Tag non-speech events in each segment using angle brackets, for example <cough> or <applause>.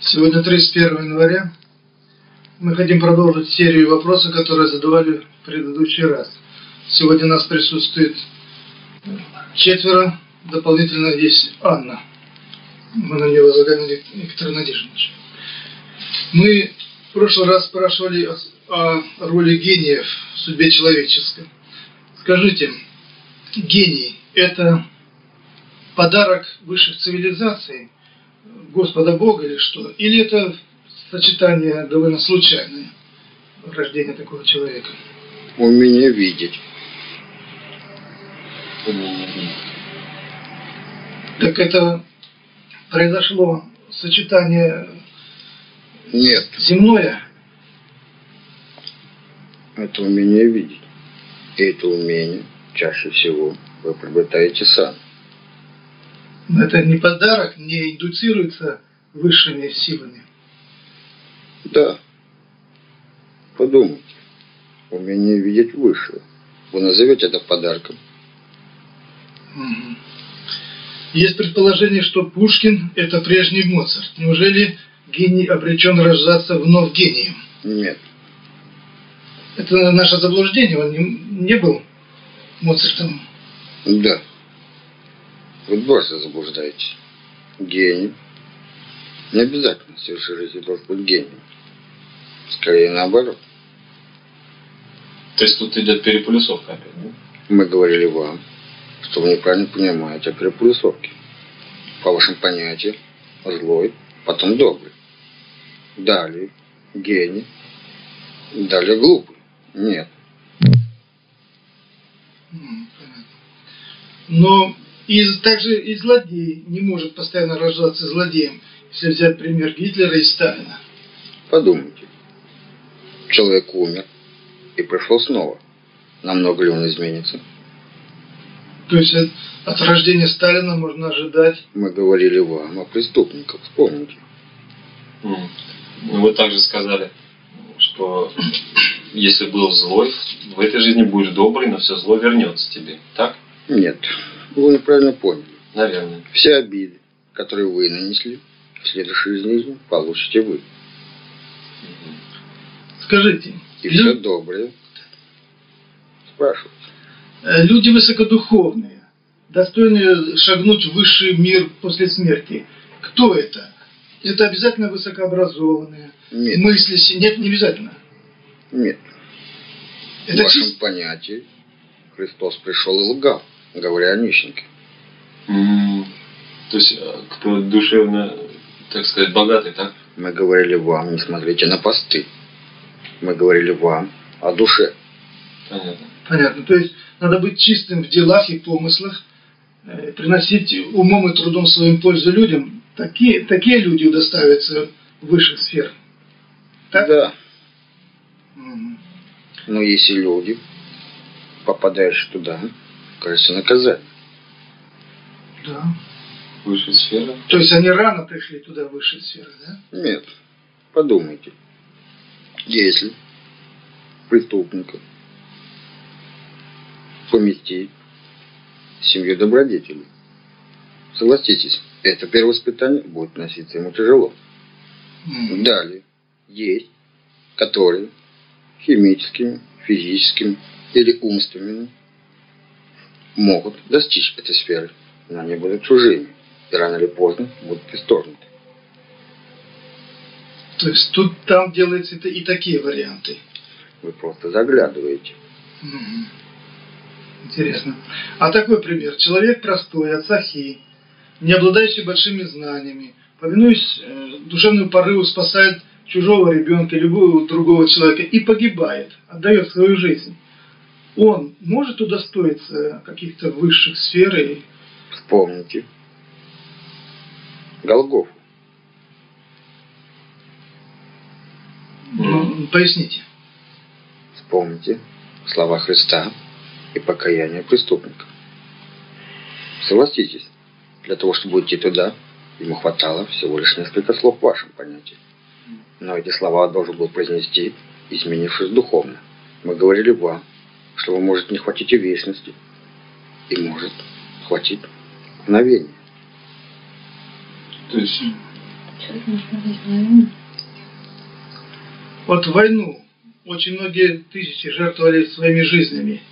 Сегодня 31 января. Мы хотим продолжить серию вопросов, которые задавали в предыдущий раз. Сегодня нас присутствует четверо, дополнительно есть Анна. Мы на нее возлагаем некоторые надежды. Мы в прошлый раз спрашивали о роли гениев в судьбе человеческой. Скажите, гений – это подарок высших цивилизаций, Господа Бога или что? Или это сочетание довольно случайное, рождение такого человека? Умение видеть. Так это произошло сочетание Нет. земное? Это умение видеть. И это умение чаще всего вы приобретаете сами. Но это не подарок, не индуцируется высшими силами. Да. Подумайте. Умение видеть высшего. Вы назовете это подарком. Есть предположение, что Пушкин – это прежний Моцарт. Неужели гений обречен рождаться вновь гением? Нет. Это наше заблуждение, он не, не был Моцартом. Да. Вы просто заблуждаетесь. Гений. Не обязательно должен быть гением. Скорее наоборот. То есть тут идет переполюсовка опять, да? Мы говорили вам, что вы неправильно понимаете о переполюсовке. По вашим понятиям, злой, потом добрый. Далее гений, далее глупый. Нет. М, понятно. Но и также и злодей не может постоянно рождаться злодеем, если взять пример Гитлера и Сталина. Подумайте. Человек умер и пришел снова. Намного ли он изменится? То есть от, от рождения Сталина можно ожидать Мы говорили вам о преступниках, вспомните. Ну, Вы также сказали, что <clears throat> если был злой, в этой жизни будешь добрый, но все зло вернется тебе. Так? Нет, вы неправильно поняли. Наверное. Все обиды, которые вы нанесли, в следующей жизни получите вы. Скажите, И все доброе. Спрашивайте. э, люди высокодуховные, достойны шагнуть в высший мир после смерти. Кто это? Это обязательно высокообразованные, Нет, мыслящие? Нет, не обязательно. нет. В Это вашем чис- понятии Христос пришел и лгал, говоря о нищенке. М. То есть, э, кто душевно, так сказать, богатый, так? Мы говорили вам, не смотрите на посты. Мы говорили вам о душе. Понятно. Понятно. То есть надо быть чистым в делах и помыслах, э, приносить умом и трудом своим пользу людям. Такие, такие люди удоставятся высших сфер. Так? Да. Мгм. Но если люди, попадаешь туда, кажется наказание. Да. Высшая сфера. То есть они рано пришли туда, в высшие сферы, да? Нет. Подумайте. Если преступника поместить в семью добродетелей, согласитесь, это перевоспитание будет носиться ему тяжело. Мгм. Далее есть, которые химическими, физическими или умственными могут достичь этой сферы, но они будут чужими и рано или поздно будут исторгнуты. То есть тут там делаются и, такие варианты. Вы просто заглядываете. Мгм. Интересно. А такой пример. Человек простой, от сахи, не обладающий большими знаниями, повинуясь э, душевному порыву, спасает чужого ребенка, любого другого человека и погибает, отдает свою жизнь. Он может удостоиться каких-то высших сфер и Вспомните Голгофу. ну, поясните. Вспомните слова Христа и покаяние преступника. Согласитесь, для того, чтобы уйти туда, ему хватало всего лишь несколько слов в вашем понятии. Но эти слова должен был произнести, изменившись духовно. Мы говорили вам, что вы может не хватить и вечности, и может хватить мгновения. То есть, Человек может прожить войну. Вот в войну очень многие тысячи жертвовали своими жизнями,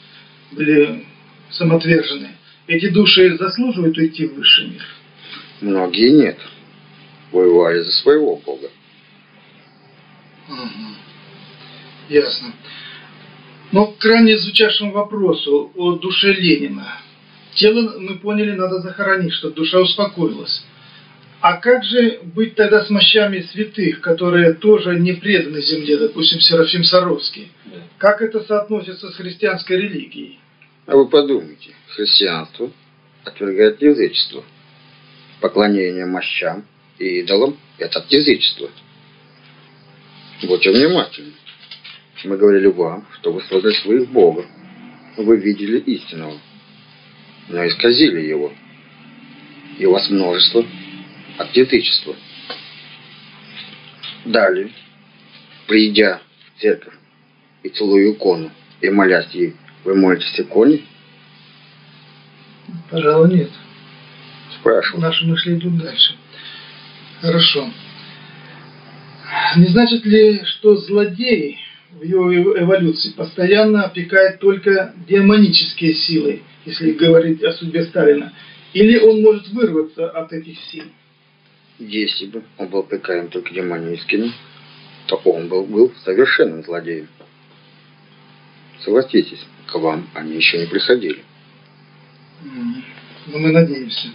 были самоотвержены. Эти души заслуживают уйти в высший мир? Многие нет. Воевали за своего Бога. Мгм. Ясно. Но к ранее звучавшему вопросу о душе Ленина. Тело, мы поняли, надо захоронить, чтобы душа успокоилась. А как же быть тогда с мощами святых, которые тоже не преданы земле, допустим, Серафим Саровский? да. Как это соотносится с христианской религией? А вы подумайте, христианство отвергает язычество. Поклонение мощам и идолам – это от язычества. Будьте внимательны. Мы говорили вам, что вы создали своих богов. Вы видели истинного, но исказили его. И у вас множество от язычества. Далее, придя в церковь и целуя икону, и молясь ей, вы молитесь иконе? Пожалуй, нет. Спрашиваю. Наши мысли идут дальше. Хорошо. Не значит ли, что злодей в его эв- эволюции постоянно опекает только демонические силы, если говорить о судьбе Сталина? Или он может вырваться от этих сил? Если бы он был опекаем только демоническими, то он был, был совершенным злодеем. Согласитесь, к вам они еще не приходили. Но мы надеемся.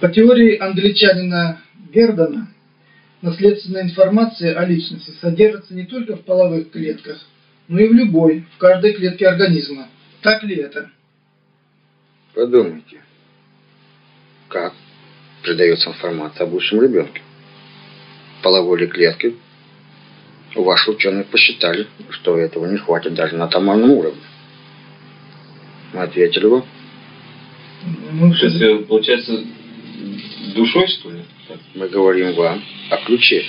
По теории англичанина Гердона, наследственная информация о личности содержится не только в половых клетках, но и в любой, в каждой клетке организма. Так ли это? Подумайте, как передается информация о будущем ребенке. Половой ли клетки? Ваши ученые посчитали, что этого не хватит даже на атомарном уровне. Мы ответили вам, Ну, То есть, э, получается, душой, что ли? Мы говорим вам о ключе.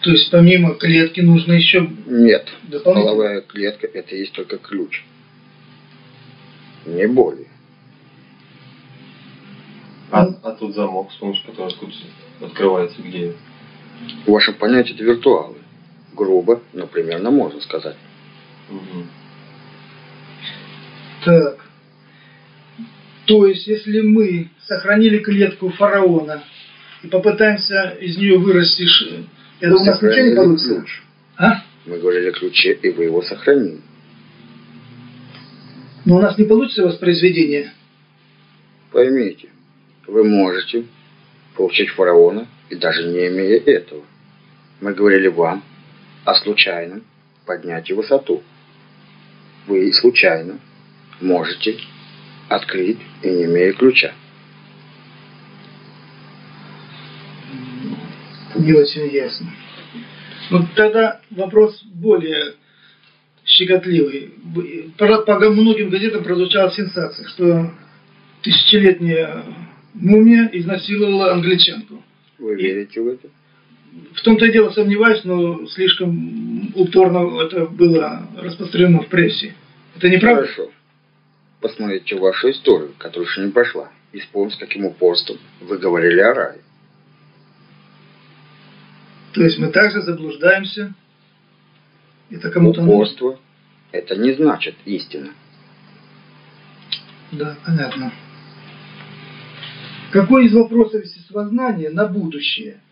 То есть помимо клетки нужно еще Нет, половая клетка это есть только ключ. Не более. А, а тут замок, с помощью которого открывается где? В вашем понятии это виртуалы. Грубо, но примерно можно сказать. Мгм. Так. То есть, если мы сохранили клетку фараона и попытаемся из нее вырасти, это у нас ничего не получится? ключ. А? Мы говорили о ключе, и вы его сохранили. Но у нас не получится воспроизведение. Поймите, вы можете получить фараона, и даже не имея этого. Мы говорили вам о случайном поднятии высоту. Вы случайно можете открыть и не имея ключа. Не очень ясно. Ну, тогда вопрос более щекотливый. По, многим газетам прозвучала сенсация, что тысячелетняя мумия изнасиловала англичанку. Вы И- верите в это? В том-то и дело сомневаюсь, но слишком упорно это было распространено в прессе. Это неправда? Хорошо. Посмотрите вашу историю, которая еще не прошла. И вспомните, с каким упорством вы говорили о рае. То есть мы также заблуждаемся. Это кому-то нужно. Упорство – это не значит истина. Да, понятно. Какой из вопросов естествознания на будущее,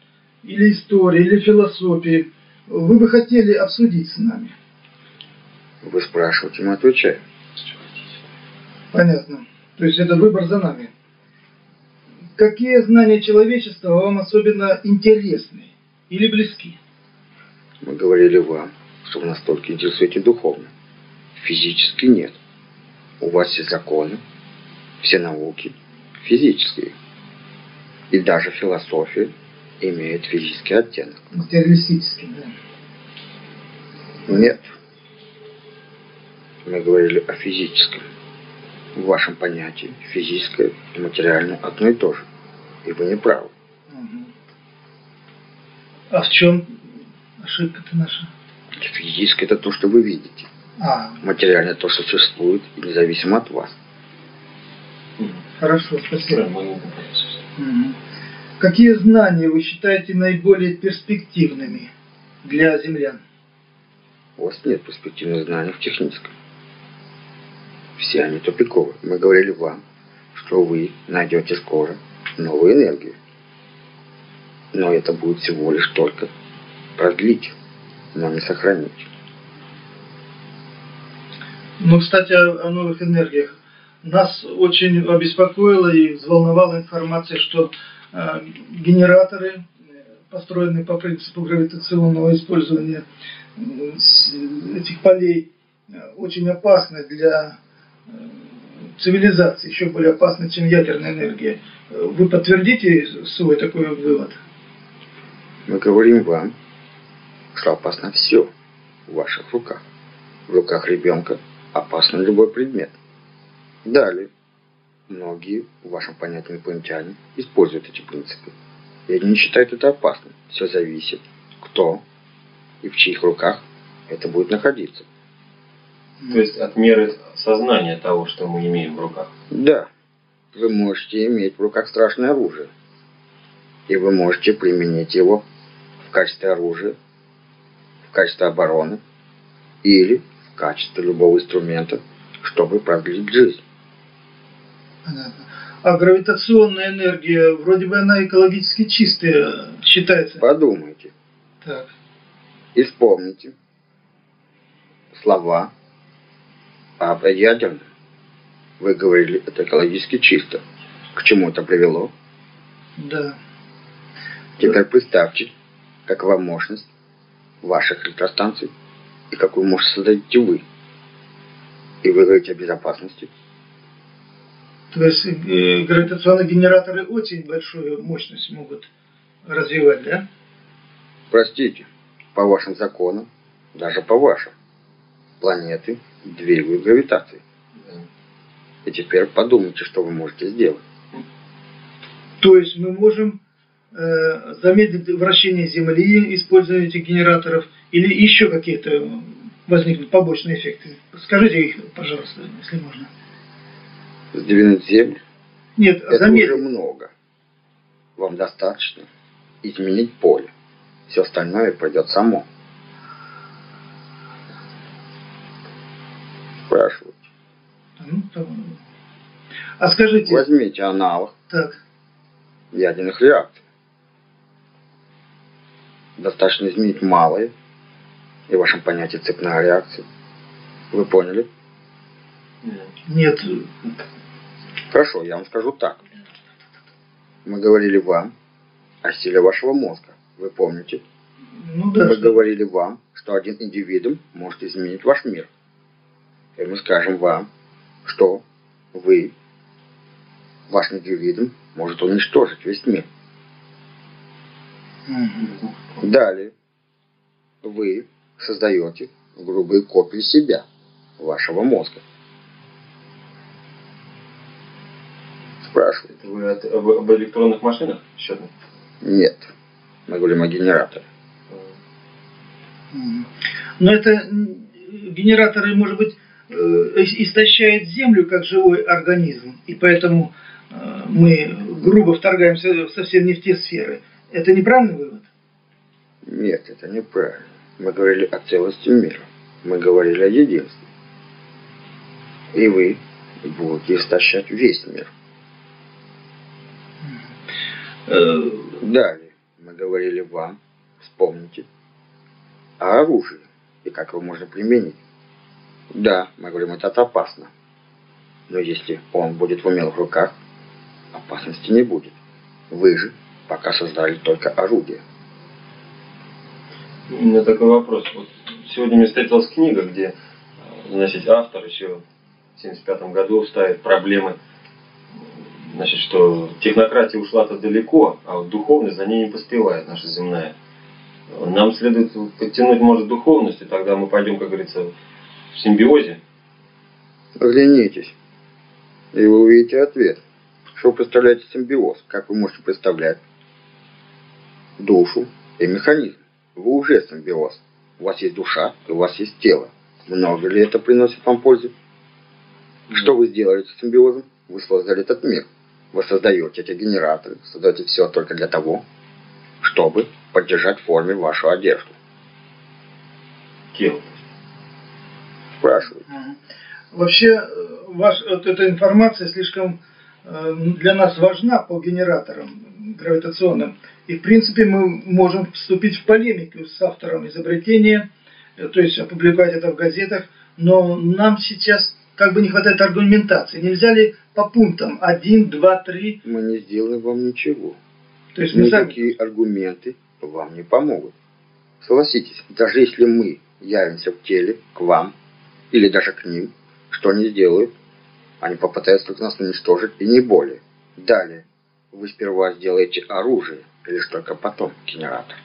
или истории, или философии, вы бы хотели обсудить с нами? Вы спрашиваете, мы отвечаем. Понятно. То есть это выбор за нами. Какие знания человечества вам особенно интересны или близки? Мы говорили вам, что вы настолько интересуете духовно. Физически нет. У вас все законы, все науки физические. И даже философия имеет физический оттенок. Материалистически, да. Нет. Мы говорили о физическом. В вашем понятии физическое и материальное одно и то же. И вы не правы. Мгм. А в чем ошибка-то наша? Физическое это то, что вы видите. А, Материальное то, что существует, независимо от вас. Хорошо, спасибо. Мгм. Какие знания вы считаете наиболее перспективными для землян? У вас нет перспективных знаний в техническом. Все они тупиковые. Мы говорили вам, что вы найдете скоро новую энергию. Но это будет всего лишь только продлить, но не сохранить. Ну, кстати, о, о новых энергиях. Нас очень обеспокоила и взволновала информация, что э, генераторы, э, построенные по принципу гравитационного использования э, этих полей, э, очень опасны для цивилизации, еще более опасны, чем ядерная энергия. Вы подтвердите свой такой вывод? Мы говорим вам, что опасно все в ваших руках. В руках ребенка опасен любой предмет. Далее. Многие, в вашем понятии инопланетяне, используют эти принципы. И они не считают это опасным. Все зависит, кто и в чьих руках это будет находиться. То есть от меры сознания того, что мы имеем в руках. Да, вы можете иметь в руках страшное оружие. И вы можете применить его в качестве оружия, в качестве обороны или в качестве любого инструмента, чтобы продлить жизнь. Понятно. А гравитационная энергия, вроде бы она экологически чистая считается. Подумайте Так. и вспомните слова об ядерном. Вы говорили, это экологически чисто. К чему это привело? Да. Теперь представьте, какова мощность ваших электростанций и какую мощность создадите вы. И вы говорите о безопасности. То есть э, гравитационные генераторы очень большую мощность могут развивать, да? Простите, по вашим законам, даже по вашим, планеты двигают гравитацией. Да. И теперь подумайте, что вы можете сделать. То есть мы можем э, замедлить вращение Земли, используя этих генераторов, или еще какие-то возникнут побочные эффекты. Скажите их, пожалуйста, если можно. Сдвинуть Землю Нет, Это уже замедлить. много. Вам достаточно изменить поле. Все остальное пойдет само. Спрашивают. Ну, то- А скажите, Возьмите аналог так, ядерных реакций. Достаточно изменить малое, и в вашем понятии цепная реакция. Вы поняли? Нет. нет, Хорошо, я вам скажу так. Мы говорили вам о силе вашего мозга. Вы помните? ну да, Мы что- говорили вам, что один индивидуум может изменить ваш мир. И мы скажем вам, что вы, ваш индивидуум, может уничтожить весь мир. Далее, вы создаете грубые копии себя, вашего мозга. Спрашивают. Это вы от- об, об электронных машинах счетных? Нет. Мы говорим о генераторе. Но это генераторы, может быть, э, ис- истощают Землю как живой организм, и поэтому мы грубо вторгаемся совсем не в те сферы. Это неправильный вывод? Нет, это неправильно. Мы говорили о целости мира. Мы говорили о единстве. И вы будете истощать весь мир. Э, Далее мы говорили вам, вспомните, о оружии и как его можно применить. Да, мы говорим, это опасно. Но если он будет в умелых руках, опасности не будет. Вы же пока создали только орудие. У меня такой вопрос. Вот сегодня мне встретилась книга, где э, значит, автор еще в 1975 году ставит проблемы, значит, что технократия ушла-то далеко, а вот духовность за ней не поспевает, наша земная. Нам следует подтянуть, может, духовность, и тогда мы пойдем, как говорится, в симбиозе. Оглянитесь, и вы увидите ответ. Что вы представляете симбиоз? Как вы можете представлять душу и механизм? Вы уже симбиоз. У вас есть душа, и у вас есть тело. Много ли это приносит вам пользы? Что вы сделали с симбиозом? Вы создали этот мир. Вы создаете эти генераторы, создаете все только для того, чтобы поддержать в форме вашу одежду. Кем? Спрашиваю. Вообще, э, ваш, вот эта информация слишком э, для нас важна по генераторам гравитационным. И, в принципе, мы можем вступить в полемику с автором изобретения, э, то есть опубликовать это в газетах, но нам сейчас как бы не хватает аргументации. Нельзя ли по пунктам 1, 2, 3? Мы не сделаем вам ничего. То есть мы сами... Никакие аргументы вам не помогут. Согласитесь, даже если мы явимся в теле к вам или даже к ним, что они сделают? Они попытаются только нас уничтожить и не более. Далее, вы сперва сделаете оружие, или лишь только потом генератор.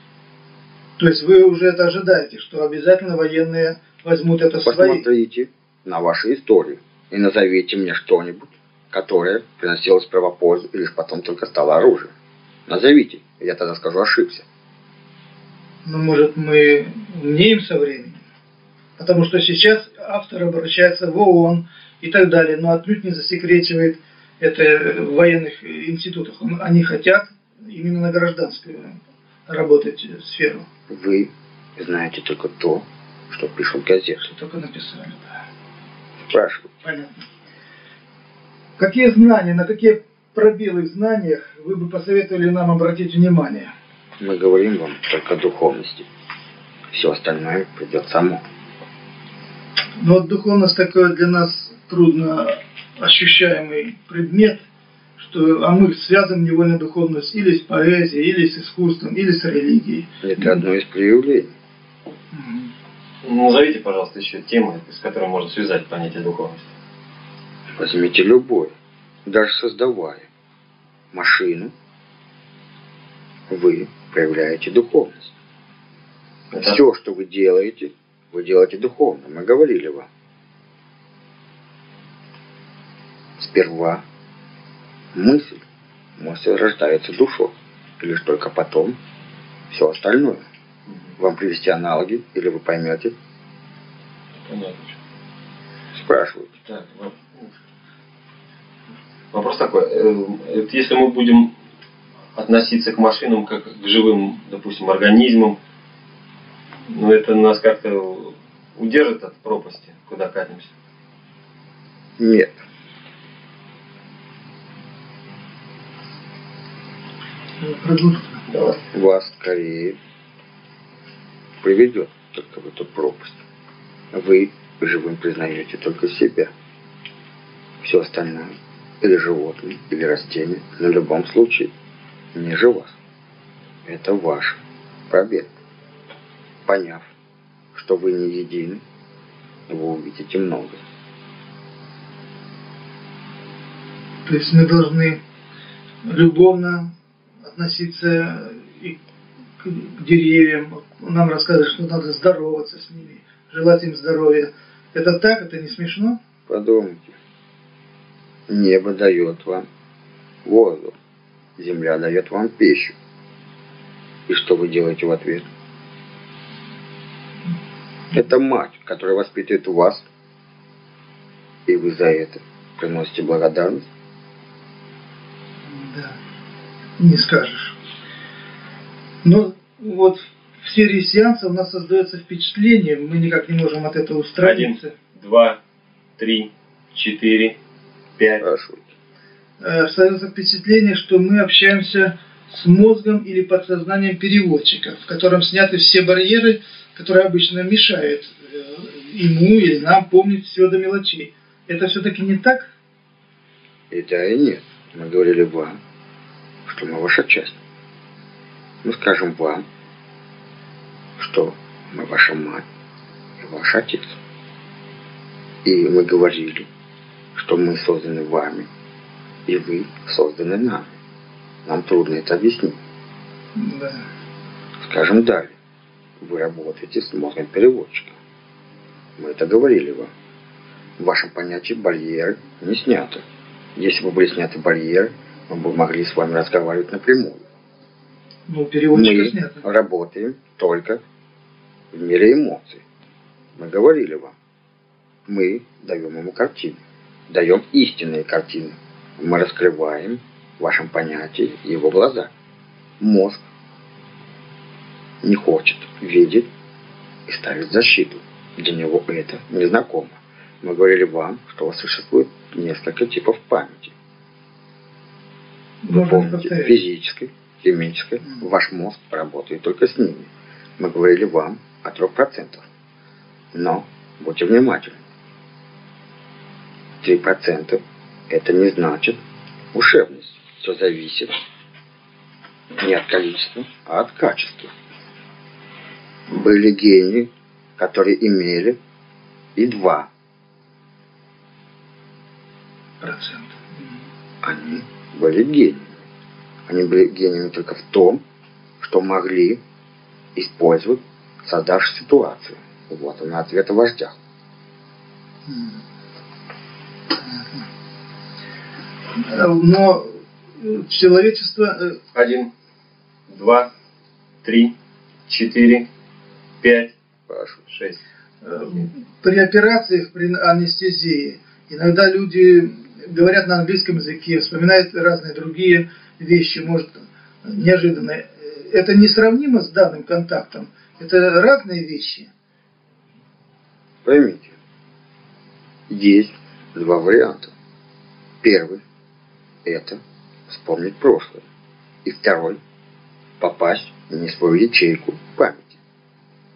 То есть вы уже это ожидаете, что обязательно военные возьмут это в свои? Посмотрите на вашу историю и назовите мне что-нибудь, которое приносило сперва пользу и лишь потом только стало оружием. Назовите, я тогда скажу ошибся. Ну, может, мы умнеем со временем? Потому что сейчас автор обращается в ООН и так далее, но отнюдь не засекречивает это в военных институтах. Они хотят именно на гражданскую работать сферу. Вы знаете только то, что пишут газеты. Что только написали, да. Спрашиваю. Понятно. Какие знания, на какие пробелы в знаниях вы бы посоветовали нам обратить внимание? Мы говорим вам только о духовности. Все остальное придет само. Но вот духовность такой для нас трудно ощущаемый предмет, что, а мы связываем невольно духовность или с поэзией, или с искусством, или с религией. Это одно из проявлений. Ну, назовите, пожалуйста, еще темы, с которыми можно связать понятие духовности. Возьмите любой, даже создавая машину, вы проявляете духовность. Это... Все, что вы делаете, вы делаете духовно. Мы говорили вам. Сперва мысль. Мысль рождается душой. И лишь только потом все остальное. Вам привести аналоги, или вы поймете? Понятно. Спрашивают. Так, вопрос такой. Э, если мы будем относиться к машинам как к живым, допустим, организмам, но это нас как-то удержит от пропасти, куда катимся? Нет. Давай. Вас скорее приведет только в эту пропасть. Вы живым признаете только себя. Все остальное, или животные, или растения, на любом случае, ниже вас. Это ваш пробег. Поняв, что вы не едины, вы увидите многое. То есть мы должны любовно относиться и к деревьям. Нам рассказывают, что надо здороваться с ними, желать им здоровья. Это так? Это не смешно? Подумайте. Небо дает вам воздух. Земля дает вам пищу. И что вы делаете в ответ? Это мать, которая воспитывает вас, и вы за это приносите благодарность. Да, не скажешь. Но вот в серии сеансов у нас создается впечатление, мы никак не можем от этого устраниться. Один, два, три, четыре, пять. Хорошо. Э, создается впечатление, что мы общаемся с мозгом или подсознанием переводчика, в котором сняты все барьеры, которые обычно мешают э, ему или нам помнить все до мелочей. Это все-таки не так? И да, и нет. Мы говорили вам, что мы ваша часть. Мы скажем вам, что мы ваша мать и ваш отец. И мы говорили, что мы созданы вами, и вы созданы нами. Нам трудно это объяснить. Да. Скажем далее. Вы работаете с мозгом переводчика. Мы это говорили вам. В вашем понятии барьеры не сняты. Если бы были сняты барьеры, мы бы могли с вами разговаривать напрямую. Ну, переводчика мы снято. работаем только в мире эмоций. Мы говорили вам. Мы даем ему картины. Даем истинные картины. Мы раскрываем в вашем понятии его глаза. Мозг не хочет видеть и ставит защиту. Для него это незнакомо. Мы говорили вам, что у вас существует несколько типов памяти. Вы Можно помните физической, химической. Ваш мозг работает только с ними. Мы говорили вам о трех процентах. Но будьте внимательны. Три процента это не значит ушебность. Все зависит не от количества, а от качества. Были гении, которые имели и два. Процент. Они были гениями. Они были гениями только в том, что могли использовать создавшую ситуацию. Вот она ответ о вождях. Но человечество... э, Один, два, три, четыре, пять, Прошу. шесть. э, При операциях, при анестезии, иногда люди говорят на английском языке, вспоминают разные другие вещи, может, неожиданные. Это несравнимо с данным контактом. Это разные вещи. Поймите, есть два варианта. Первый – это вспомнить прошлое. И второй – попасть в не свою ячейку памяти.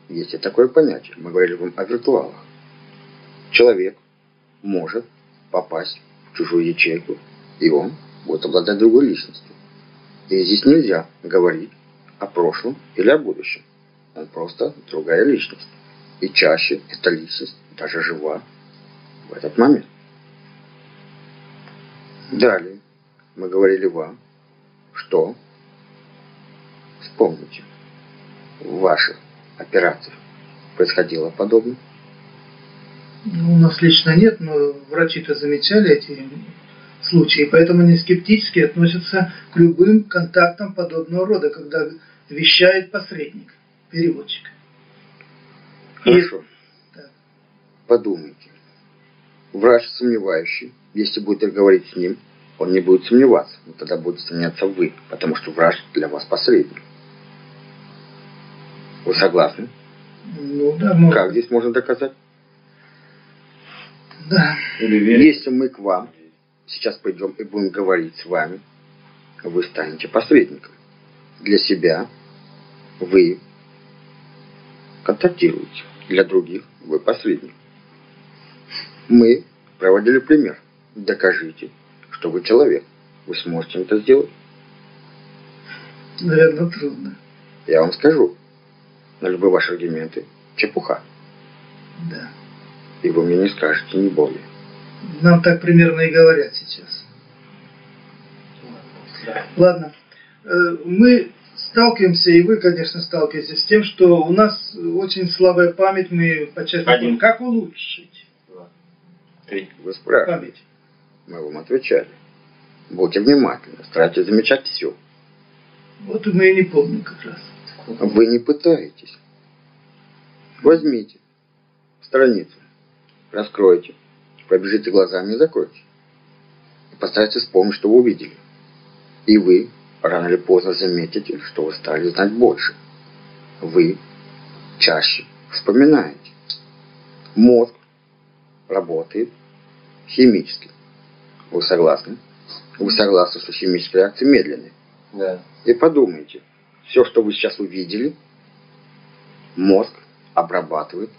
Есть и такое понятие. Мы говорили вам о виртуалах. Человек может попасть чужую ячейку, и он будет обладать другой личностью. И здесь нельзя говорить о прошлом или о будущем. Он просто другая личность. И чаще эта личность даже жива в этот момент. Далее мы говорили вам, что вспомните, в ваших операциях происходило подобное. Ну, у нас лично нет, но врачи-то замечали эти случаи, поэтому они скептически относятся к любым контактам подобного рода, когда вещает посредник, переводчик. И- Хорошо. Да. Подумайте. Врач сомневающий, если будет говорить с ним, он не будет сомневаться, но тогда будете сомневаться вы, потому что врач для вас посредник. Вы согласны? Ну да, может, Как здесь можно доказать? Да. Или верить. Если мы к вам сейчас пойдем и будем говорить с вами, вы станете посредником. Для себя вы контактируете, для других вы посредник. Мы проводили пример. Докажите, что вы человек. Вы сможете это сделать. Наверное, трудно. Я вам скажу. На любые ваши аргументы чепуха. Да. И вы мне не скажете ни более. Нам так примерно и говорят сейчас. Да. Ладно. Э, Мы сталкиваемся, и вы, конечно, сталкиваетесь с тем, что у нас очень слабая память, мы Один. помним, как улучшить Два, три. Вы спрашиваете. память. Мы вам отвечали. Будьте внимательны, старайтесь замечать все. Вот мы и не помним как раз. Вы не пытаетесь. Возьмите страницу, раскройте, пробежите глазами и закройте. И постарайтесь вспомнить, что вы увидели. И вы рано или поздно заметите, что вы стали знать больше. Вы чаще вспоминаете. Мозг работает химически. Вы согласны? Вы согласны, что химические реакции медленные? Да. И подумайте, все, что вы сейчас увидели, мозг обрабатывает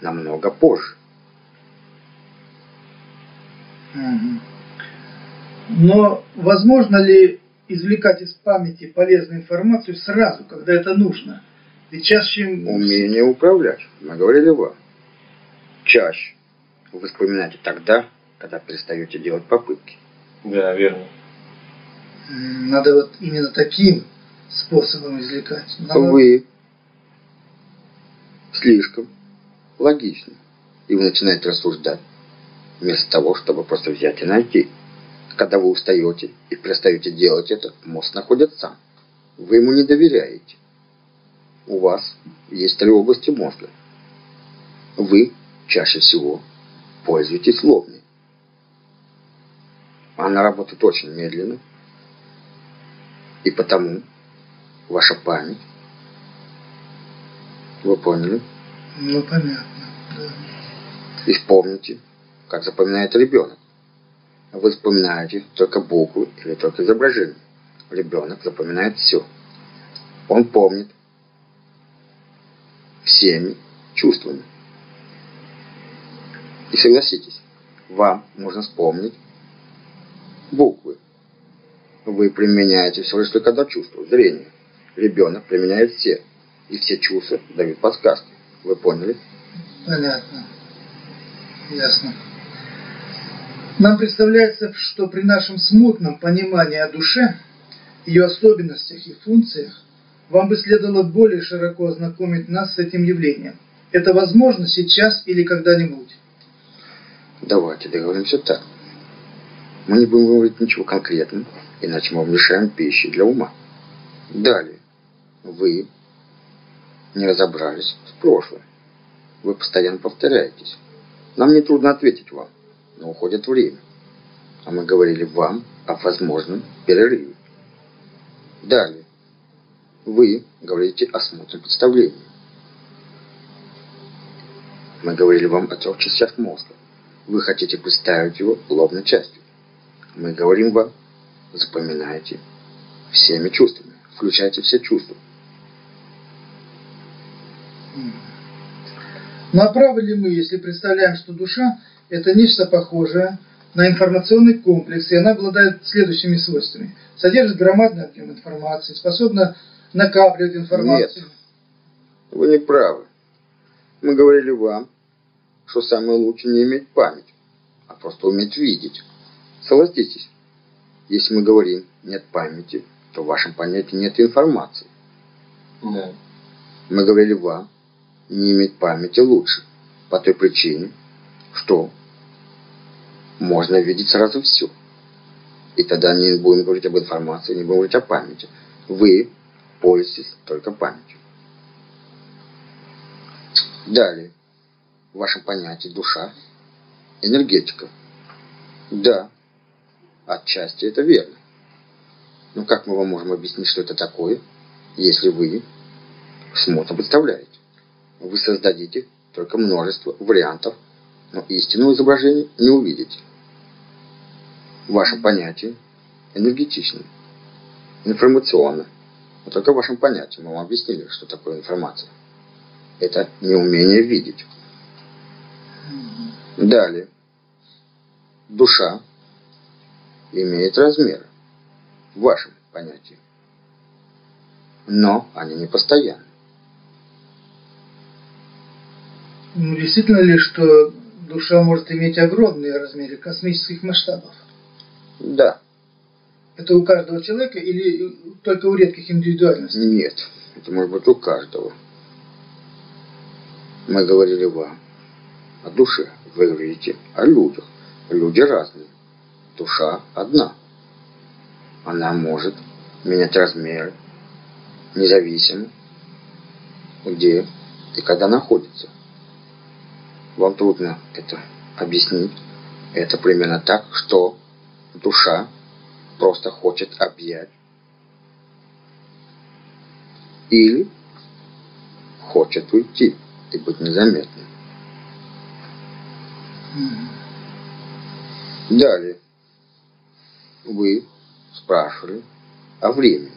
намного позже. Но возможно ли извлекать из памяти полезную информацию сразу, когда это нужно? Ведь чаще... Умение управлять. Мы говорили вам. Чаще вы вспоминаете тогда, когда перестаете делать попытки. Да, верно. Надо вот именно таким способом извлекать. Надо- Вы слишком логичны. И вы начинаете рассуждать, вместо того, чтобы просто взять и найти. Когда вы устаете и перестаете делать это, мозг находит сам. Вы ему не доверяете. У вас есть три области мозга. Вы чаще всего пользуетесь лобней. Она работает очень медленно, И потому ваша память. Вы поняли? Ну, понятно, да. И вспомните, как запоминает ребенок. Вы вспоминаете только буквы или только изображение. Ребенок запоминает все. Он помнит всеми чувствами. И согласитесь, вам нужно вспомнить буквы. Вы применяете всего лишь только до чувства, зрения. Ребенок применяет все. И все чувства дают подсказки. Вы поняли? Понятно. Ясно. Нам представляется, что при нашем смутном понимании о душе, ее особенностях и функциях, вам бы следовало более широко ознакомить нас с этим явлением. Это возможно сейчас или когда-нибудь? Давайте договоримся так. Мы не будем говорить ничего конкретного, иначе мы мешаем пищи для ума. Далее. Вы не разобрались с прошлым. Вы постоянно повторяетесь. Нам не трудно ответить вам, но уходит время. А мы говорили вам о возможном перерыве. Далее. Вы говорите о смутном представлении. Мы говорили вам о трех частях мозга. Вы хотите представить его лобной частью. Мы говорим вам, запоминайте всеми чувствами, включайте все чувства. Но правы ли мы, если представляем, что душа – это нечто похожее на информационный комплекс, и она обладает следующими свойствами. Содержит громадный объем информации, способна накапливать информацию. Нет, вы не правы. Мы говорили вам, что самое лучшее не иметь память, а просто уметь видеть. Согласитесь, если мы говорим «нет памяти», то в вашем понятии нет информации. Да. Мы говорили вам, не иметь памяти лучше, по той причине, что можно видеть сразу все. И тогда не будем говорить об информации, не будем говорить о памяти. Вы пользуетесь только памятью. Далее. В вашем понятии душа, энергетика. Да, отчасти это верно. Но как мы вам можем объяснить, что это такое, если вы смутно представляете? Вы создадите только множество вариантов, но истинного изображения не увидите. Ваше понятие энергетично, информационно. Но только в вашем понятии мы вам объяснили, что такое информация. Это неумение видеть. Далее. Душа имеет размеры в вашем понятии. Но они не постоянны. Ну, действительно ли, что душа может иметь огромные размеры космических масштабов? Да. Это у каждого человека или только у редких индивидуальностей? Нет. Это может быть у каждого. Мы говорили вам о душе. Вы говорите о людях. Люди разные. Душа одна. Она может менять размеры, независимо, где и когда находится. Вам трудно это объяснить. Это примерно так, что душа просто хочет объять или хочет уйти и быть незаметным. Далее. Вы спрашивали о времени.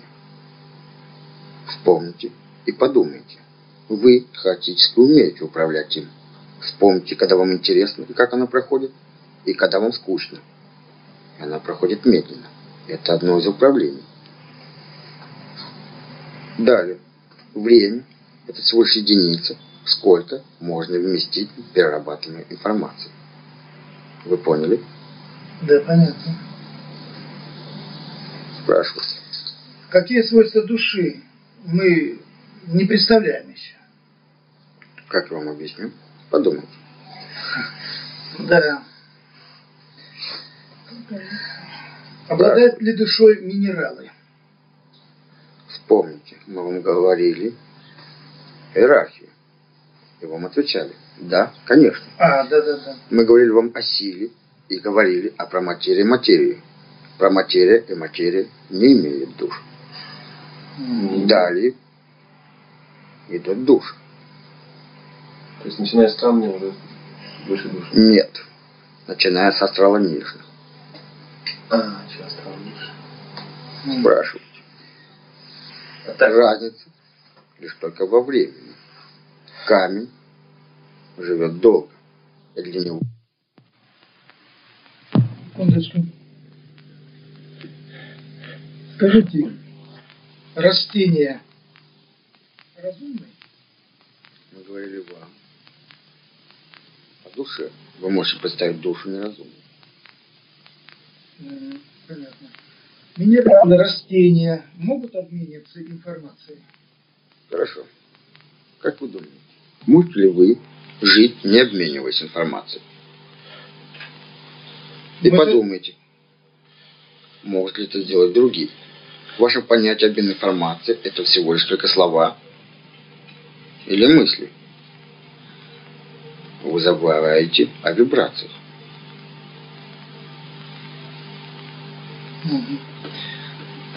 Вспомните и подумайте. Вы хаотически умеете управлять им. Вспомните, когда вам интересно и как оно проходит, и когда вам скучно. Она проходит медленно. Это одно из управлений. Далее. Время – это всего лишь единица, сколько можно вместить перерабатываемой информации. Вы поняли? Да, понятно. Спрашивайте. Какие свойства души мы не представляем еще? Как я вам объясню? Подумайте. Да. Обладает ли душой минералы? Вспомните, мы вам говорили иерархию. И вам отвечали. Да, конечно. А, да, да, да. Мы говорили вам о силе и говорили о проматерии материи. Проматерия и материя не имеют душ. Далее идет душ. То есть начиная с камня уже выше души. Нет. Начиная с астрала нижних. А. А так, Разница лишь только во времени. Камень живет долго. И для него Секундочку. Скажите, растения разумные? мы говорили вам о душе. Вы можете представить душу неразумную. Понятно. Минералы, растения могут обмениваться информацией? Хорошо. Как вы думаете, можете ли вы жить, не обмениваясь информацией? И Мы это- подумайте, могут ли это сделать другие. Ваше понятие обмен информацией – это всего лишь только слова или мысли. Вы забываете о вибрациях.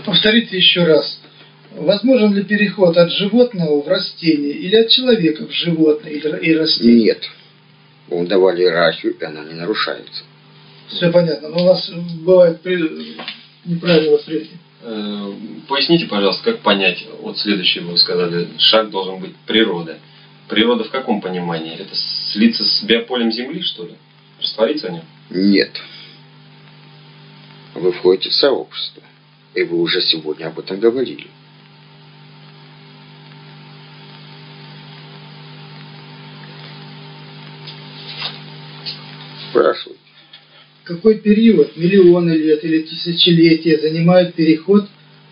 Повторите еще раз. Возможен ли переход от животного в растение или от человека в животное и растение? Нет. Вам давали иерархию, и она не нарушается. Все понятно. Но у нас бывает при- неправильное восприятие. э, поясните, пожалуйста, как понять, вот следующее вы сказали, шаг должен быть природа. Природа в каком понимании? Это слиться с биополем Земли, что ли? Раствориться в нем? Нет. Вы входите в сообщество. И вы уже сегодня об этом говорили. Спрашивайте. Какой период, миллионы лет или тысячелетия, занимает переход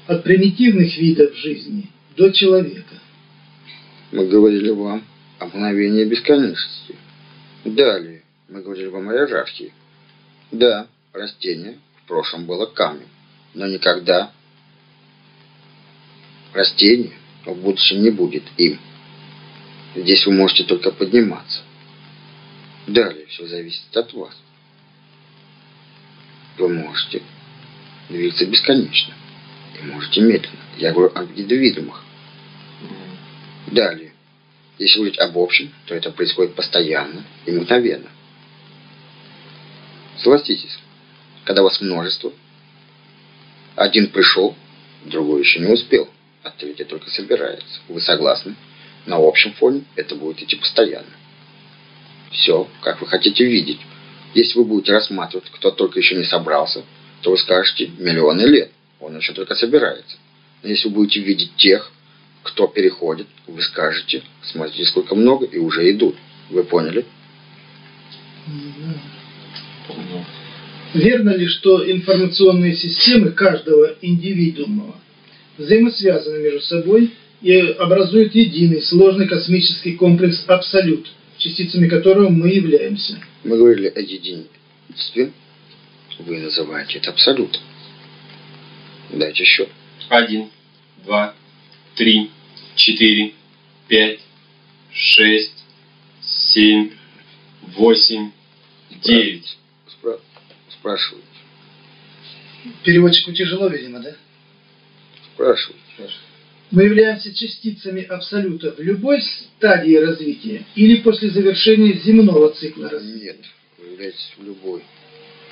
от примитивных видов жизни до человека? Мы говорили вам о мгновении бесконечности. Далее мы говорили вам о иерархии. Да, растение в прошлом было камнем, но никогда растение в будущем не будет им. Здесь вы можете только подниматься. Далее все зависит от вас. Вы можете двигаться бесконечно и можете медленно. Я говорю о индивидуумах. Далее. Если говорить об общем, то это происходит постоянно и мгновенно. Согласитесь, когда вас множество, один пришел, другой еще не успел, а третий только собирается. Вы согласны? На общем фоне это будет идти постоянно. Все, как вы хотите видеть. Если вы будете рассматривать, кто только еще не собрался, то вы скажете миллионы лет, он еще только собирается. Но если вы будете видеть тех, кто переходит, вы скажете, смотрите, сколько много, и уже идут. Вы поняли? Понял. Верно ли, что информационные системы каждого индивидуума взаимосвязаны между собой и образуют единый сложный космический комплекс Абсолют, частицами которого мы являемся? Мы говорили о единстве. Вы называете это абсолютом. Дайте счет. Один, два, три, четыре, пять, шесть, семь, восемь, девять. Спра- спрашивайте. Переводчику тяжело, видимо, да? Спрашивайте. Мы являемся частицами Абсолюта в любой стадии развития или после завершения земного цикла развития? Нет, вы являетесь в любой.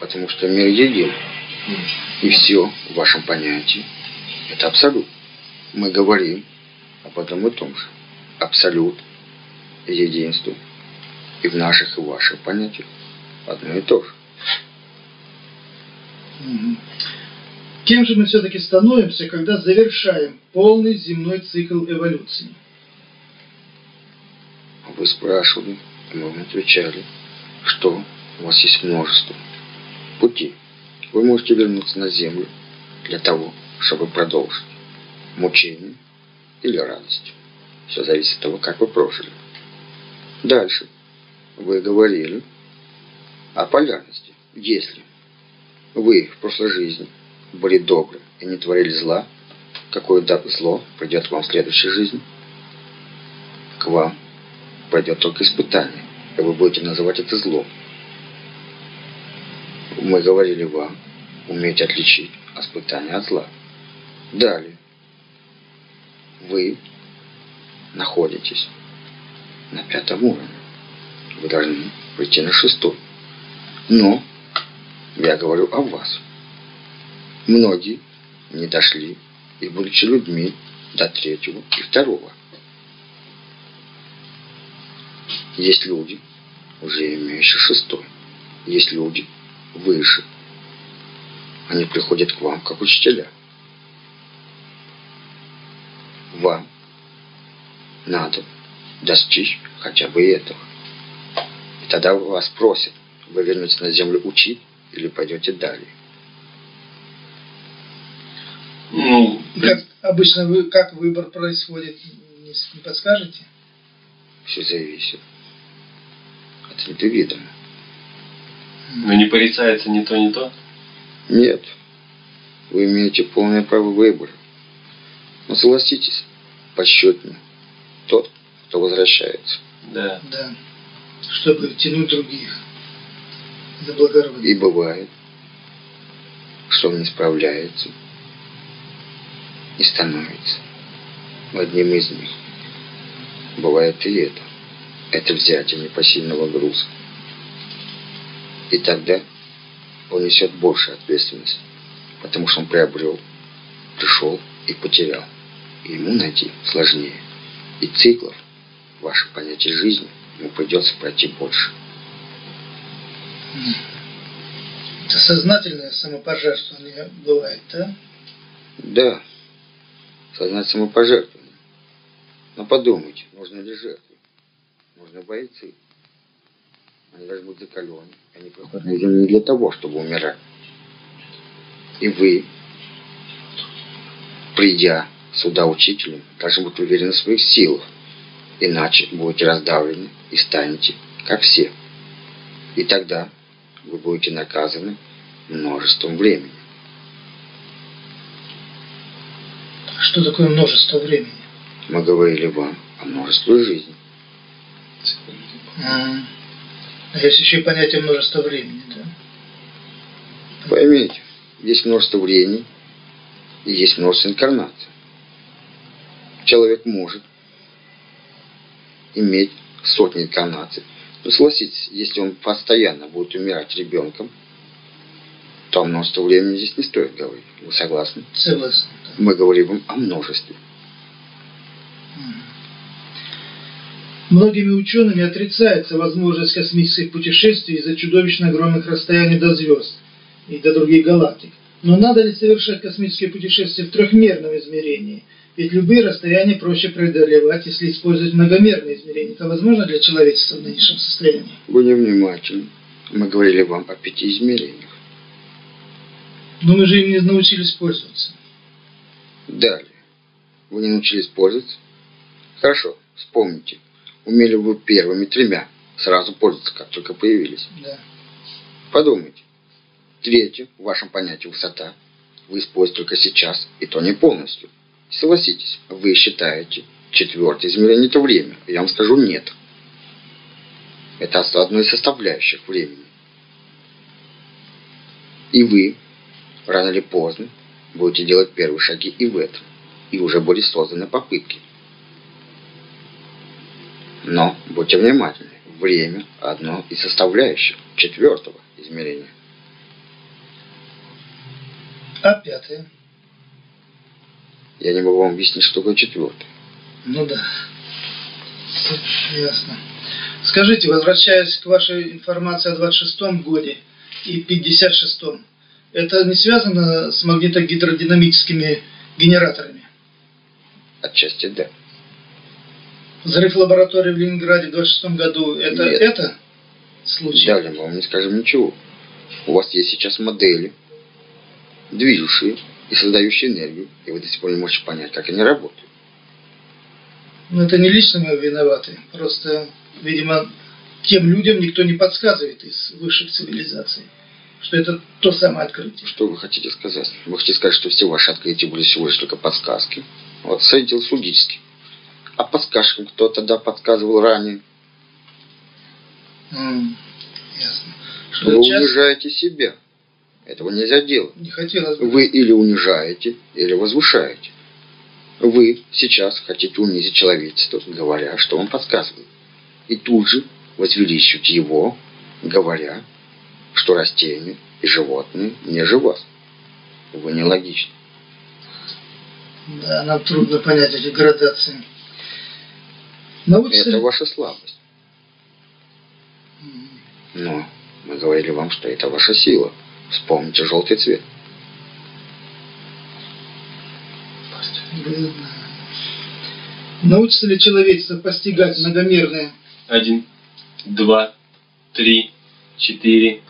Потому что мир един. И все в вашем понятии – это абсолют. Мы говорим об одном и том же. Абсолют, единство. И в наших и ваших понятиях одно и то же. Кем же мы все-таки становимся, когда завершаем полный земной цикл эволюции? Вы спрашивали, мы вам отвечали, что у вас есть множество путей. Вы можете вернуться на Землю для того, чтобы продолжить мучение или радость. Все зависит от того, как вы прожили. Дальше. Вы говорили о полярности. Если вы в прошлой жизни были добры и не творили зла, какое зло придет вам в следующей жизни? К вам пройдет только испытание, и вы будете называть это злом. Мы говорили вам, умейте отличить испытание от зла. Далее. Вы находитесь на пятом уровне. Вы должны прийти на шестой. Но я говорю о вас. Многие не дошли и, будучи людьми, до третьего и второго. Есть люди, уже имеющие шестой. Есть люди выше. Они приходят к вам как учителя. Вам надо достичь хотя бы этого. И тогда вас просят, вы вернетесь на землю учить или пойдете далее. Ну, Как обычно, вы, как выбор происходит, не, подскажете? Все зависит от индивида. ну, не порицается ни то, ни то. Нет, вы имеете полное право выбора. Но согласитесь, посчетнее тот, кто возвращается. Да. Да. Чтобы тянуть других за благородие. И бывает, что он не справляется и становится одним из них. Бывает и это. Это взятие непосильного груза. И тогда он несет большую ответственность, потому что он приобрел, пришел и потерял. И ему найти сложнее. И циклов в вашем понятии жизни ему придется пройти больше. Это сознательное самопожертвование бывает, да? Да, сознать самопожертвование. Но подумайте, нужны ли жертвы? Нужны бойцы. Они должны быть закалены. Они приходят на землю не для того, чтобы умирать. И вы, придя сюда учителем, должны быть уверены в своих силах. Иначе будете раздавлены и станете, как все. И тогда вы будете наказаны множеством времени. Что такое множество времени? Мы говорили вам о множестве жизней. М. А есть еще и понятие множества времени, да? Поймите, есть множество времени и есть множество инкарнаций. Человек может иметь сотни инкарнаций. Но согласитесь, если он постоянно будет умирать ребенком, то о множестве времени здесь не стоит говорить. Вы согласны? Согласен. да. Мы говорим о множестве. Многими учеными отрицается возможность космических путешествий из-за чудовищно огромных расстояний до звезд и до других галактик. Но надо ли совершать космические путешествия в трехмерном измерении? Ведь любые расстояния проще преодолевать, если использовать многомерные измерения. Это возможно для человечества в нынешнем состоянии? Вы невнимательны. Мы говорили вам о пяти измерениях. Но мы же им не научились пользоваться. Далее. Вы не научились пользоваться? Хорошо, вспомните. Умели вы первыми тремя сразу пользоваться, как только появились. Да. Подумайте. Третье, в вашем понятии высота, вы используете только сейчас, и то не полностью. Согласитесь, вы считаете четвертое измерение это время. Я вам скажу нет. Это одно из составляющих времени. И вы, рано или поздно, будете делать первые шаги и в этом. И уже будут созданы попытки. Но будьте внимательны. Время – одно из составляющих четвертого измерения. А пятое? Я не могу вам объяснить, что такое четвертое. Ну да. Ясно. Скажите, возвращаясь к вашей информации о 26-м годе и 56-м, это не связано с магнитогидродинамическими генераторами? Отчасти да. Взрыв лаборатории в Ленинграде в 26 году, это Нет. это случай? Далее мы вам не скажем ничего. У вас есть сейчас модели, движущие и создающие энергию, и вы до сих пор не можете понять, как они работают. Ну, это не лично мы виноваты. Просто, видимо, тем людям никто не подсказывает из высших цивилизаций, что это то самое открытие. Что вы хотите сказать? Вы хотите сказать, что все ваши открытия были всего лишь только подсказки? Вот сойдел судительский. А подсказкам кто тогда подсказывал ранее? М, Ясно. Что Вы сейчас унижаете себя. Этого нельзя делать. не хотелось бы. Вы или унижаете, или возвышаете. Вы сейчас хотите унизить человечество, говоря, что он подсказывает. И тут же возвеличивать его, говоря, что растения и животные ниже вас. Вы нелогичны. Да, нам трудно понять эти градации. Научится Это ваша слабость. Но мы говорили вам, что это ваша сила. Вспомните желтый цвет. да. Научится ли человечество постигать многомерные Один, два, три, четыре,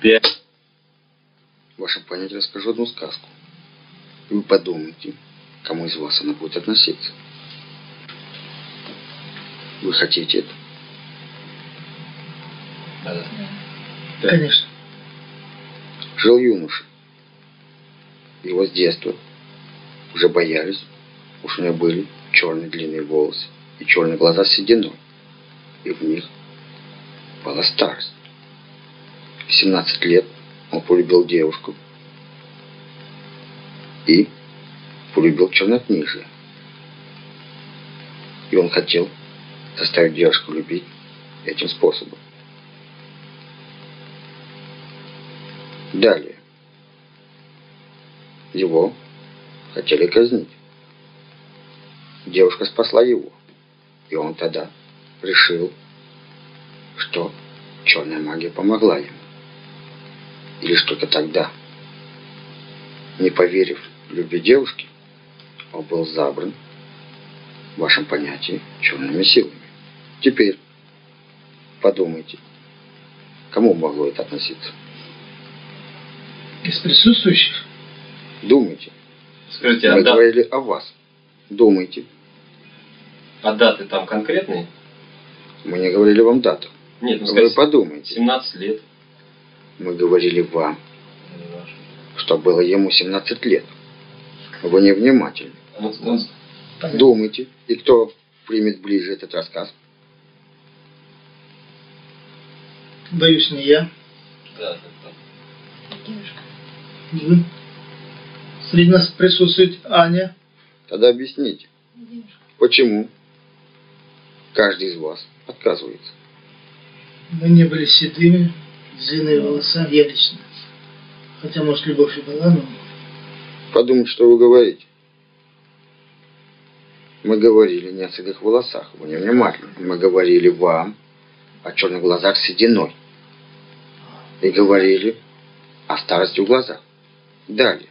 пять. В вашем понятии расскажу одну сказку. И вы подумайте, кому из вас она будет относиться. Вы хотите это? Да. Конечно. Жил юноша. Его с детства уже боялись. Уж у него были черные длинные волосы и черные глаза с сединой. И в них была старость. В 17 лет он полюбил девушку и полюбил чернокнижие. И он хотел заставить девушку любить этим способом. Далее. Его хотели казнить. Девушка спасла его. И он тогда решил, что черная магия помогла ему. И лишь только тогда, не поверив любви девушки, он был забран в вашем понятии черными силами. Теперь подумайте, кому могло это относиться? Из присутствующих Думайте. Скажите, а, Мы да- говорили о вас. Думайте. а даты там конкретные? Мы не говорили вам дату. Нет, ну Вы скажите, подумайте. 17 лет. Мы говорили вам, что было ему 17 лет. Вы невнимательны. Ну, ну, понятно. Думайте. И кто примет ближе этот рассказ? Боюсь, не я. да, да, да. Девушка. Вы. Среди нас присутствует Аня. Тогда объясните, Девушка. почему каждый из вас отказывается. Мы не были седыми, с длинными волосами, я лично. Хотя, может, любовь и была, но... Подумайте, что вы говорите. Мы говорили не о седых волосах, вы невнимательны. Мы говорили вам о черных глазах с сединой. И говорили о старости в глазах. Далее.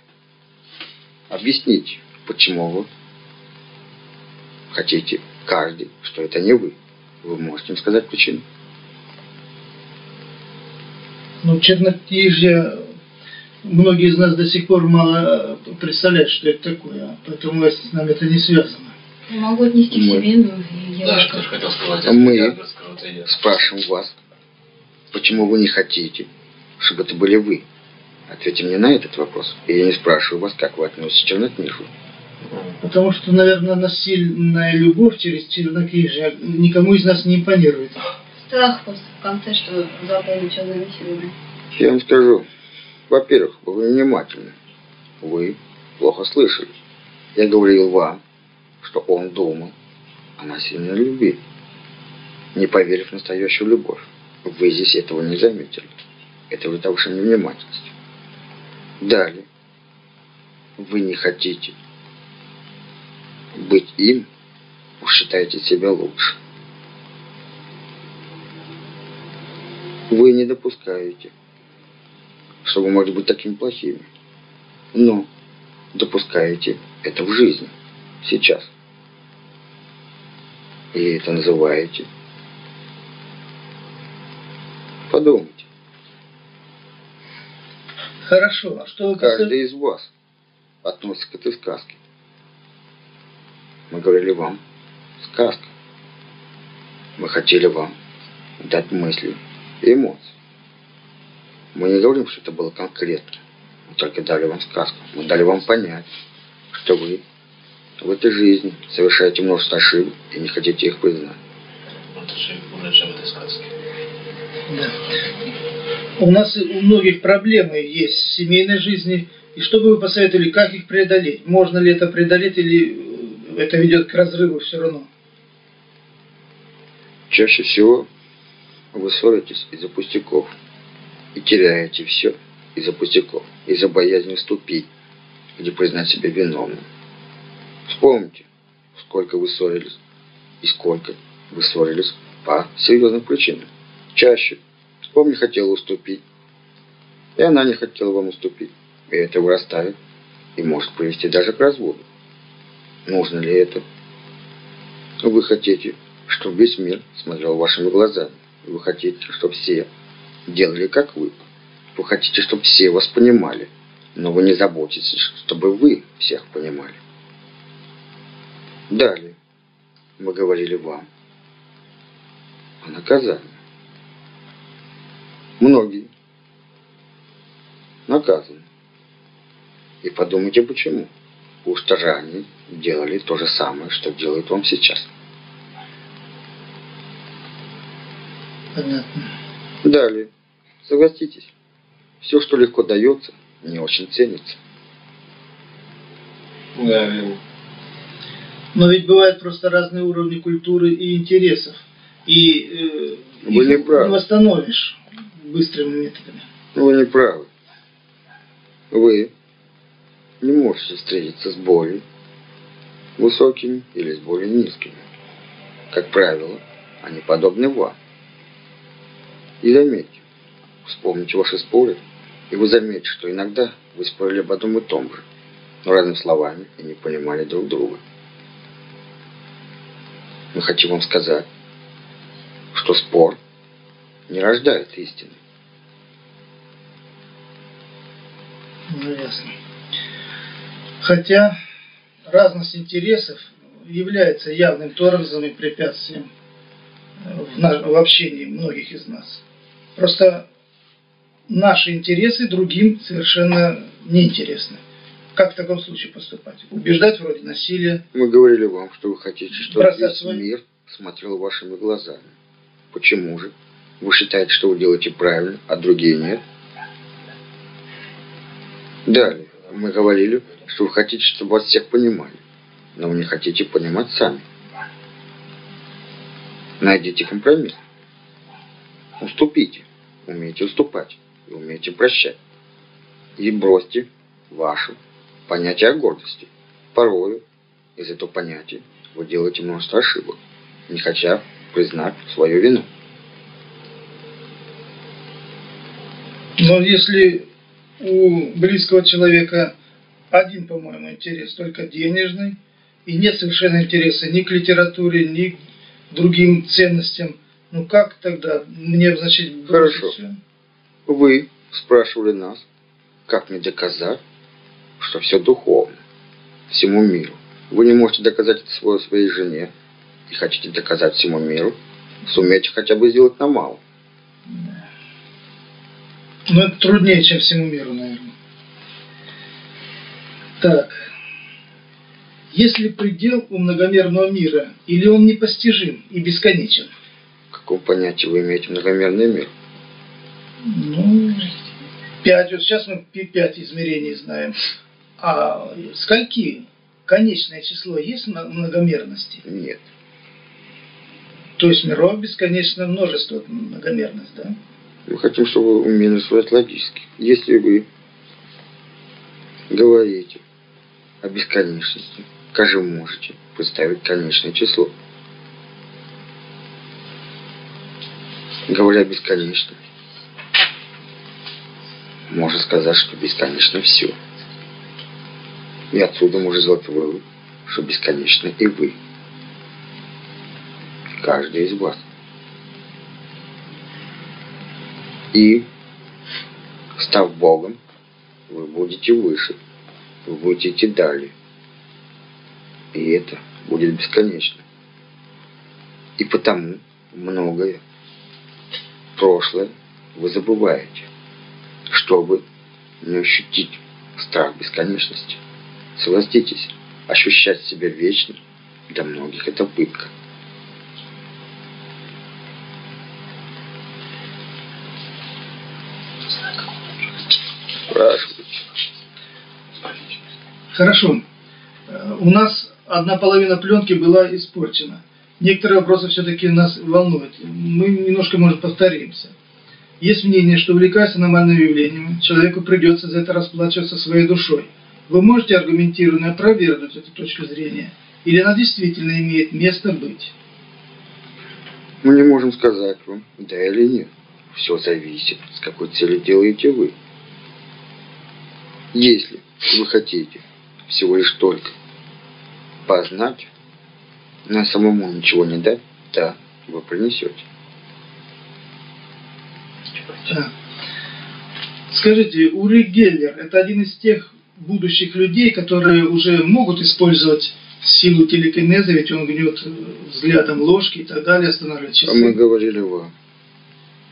Объясните, почему вы хотите каждый, что это не вы. Вы можете им сказать причину. Ну, чернокнижье, многие из нас до сих пор мало представляют, что это такое, а поэтому с нами это не связано. Я могу отнести к себе, но я Да, что же хотел сказать. Мы- Я расскажу, я. Спрашиваем вас, почему вы не хотите, чтобы это были вы. Ответьте мне на этот вопрос. И я не спрашиваю вас, как вы относитесь к чернокнижию. Потому что, наверное, насильная любовь через чернокнижие никому из нас не импонирует. Страх просто в конце, что завтра ничего замесили. Я вам скажу. Во-первых, вы внимательны. Вы плохо слышали. Я говорил вам, что он думал о насильной любви, не поверив в настоящую любовь. Вы здесь этого не заметили. Это уже того, что невнимательность. Далее. Вы не хотите быть им, уж себя лучше. Вы не допускаете, что вы можете быть такими плохими. Но допускаете это в жизни, сейчас. И это называете. Подумайте. Хорошо, а что вы. Каждый из вас относится к этой сказке. Мы говорили вам сказка. Мы хотели вам дать мысли и эмоции. Мы не говорим, что это было конкретно. Мы только дали вам сказку. Мы дали вам понять, что вы в этой жизни совершаете множество ошибок и не хотите их признать. Вот ошибка уже в этой сказке. Да. У нас у многих проблемы есть в семейной жизни. И что бы вы посоветовали, как их преодолеть? Можно ли это преодолеть или э, это ведет к разрыву все равно. Чаще всего вы ссоритесь из-за пустяков и теряете все из-за пустяков, из-за боязни ступить или признать себя виновным. Вспомните, сколько вы ссорились и сколько вы ссорились по серьезным причинам. Чаще вам не хотела уступить, и она не хотела вам уступить. И это вырастает и может привести даже к разводу. Нужно ли это? Вы хотите, чтобы весь мир смотрел вашими глазами. Вы хотите, чтобы все делали как вы. Вы хотите, чтобы все вас понимали. Но вы не заботитесь, чтобы вы всех понимали. Далее мы говорили вам о наказании. Многие наказаны. И подумайте, почему. Уж ранее делали то же самое, что делают вам сейчас. Понятно. Далее. Согласитесь, все, что легко дается, не очень ценится. Да, верно. Но ведь бывают просто разные уровни культуры и интересов. И э, Вы их не восстановишь быстрыми методами. Вы не правы. Вы не можете встретиться с более высокими или с более низкими. Как правило, они подобны вам. И заметьте, вспомните ваши споры, и вы заметите, что иногда вы спорили об одном и том же, но разными словами и не понимали друг друга. Мы хотим вам сказать, что спор не рождает истины. Ну, ясно. Хотя разность интересов является явным тормозом и препятствием э, в, на- в общении многих из нас. Просто наши интересы другим совершенно неинтересны. Как в таком случае поступать? Убеждать вроде насилия. Мы говорили вам, что вы хотите, чтобы весь свой- мир смотрел вашими глазами. Почему же? Вы считаете, что вы делаете правильно, а другие нет? Далее. Мы говорили, что вы хотите, чтобы вас всех понимали. Но вы не хотите понимать сами. Найдите компромисс. Уступите. Умейте уступать. И умейте прощать. И бросьте ваше понятие о гордости. Порою из этого понятия вы делаете множество ошибок, не хотя признать свою вину. Но если у близкого человека один, по-моему, интерес только денежный, и нет совершенно интереса ни к литературе, ни к другим ценностям, ну как тогда мне, значит, Хорошо. всё? Вы спрашивали нас, как мне доказать, что все духовно, всему миру. Вы не можете доказать это свое своей жене и хотите доказать всему миру, сумейте хотя бы сделать на мало. Но это труднее, чем всему миру, наверное. Так. Есть ли предел у многомерного мира, или он непостижим и бесконечен? В каком понятии вы имеете многомерный мир? Ну, пять. Вот сейчас мы пять измерений знаем. А скольки конечное число есть многомерности? Нет. То есть миров бесконечное множество, многомерность, да? Мы хотим, чтобы вы умели рассуждать логически. Если вы говорите о бесконечности, как же можете представить конечное число? Говоря бесконечно, можно сказать, что бесконечно все. И отсюда можно сделать вывод, что бесконечно и вы. Каждый из вас. И, став Богом, вы будете выше, вы будете идти далее. И это будет бесконечно. И потому многое, прошлое, вы забываете, чтобы не ощутить страх бесконечности. Согласитесь, ощущать себя вечно для многих это пытка. Спрашивайте. Хорошо. Э, У нас одна половина пленки была испорчена. Некоторые вопросы все-таки нас волнуют. Мы немножко, может, повторимся. Есть мнение, что увлекаясь аномальными явлениями, человеку придется за это расплачиваться своей душой. Вы можете аргументированно опровергнуть эту точку зрения? Или она действительно имеет место быть? Мы не можем сказать вам, да или нет. Все зависит, с какой целью делаете вы. Если вы хотите всего лишь только познать, но самому ничего не дать, да, вы принесете. Да. Скажите, Ури Геллер – это один из тех будущих людей, которые уже могут использовать силу телекинеза, ведь он гнет взглядом ложки и так далее, останавливает часы. А мы говорили вам,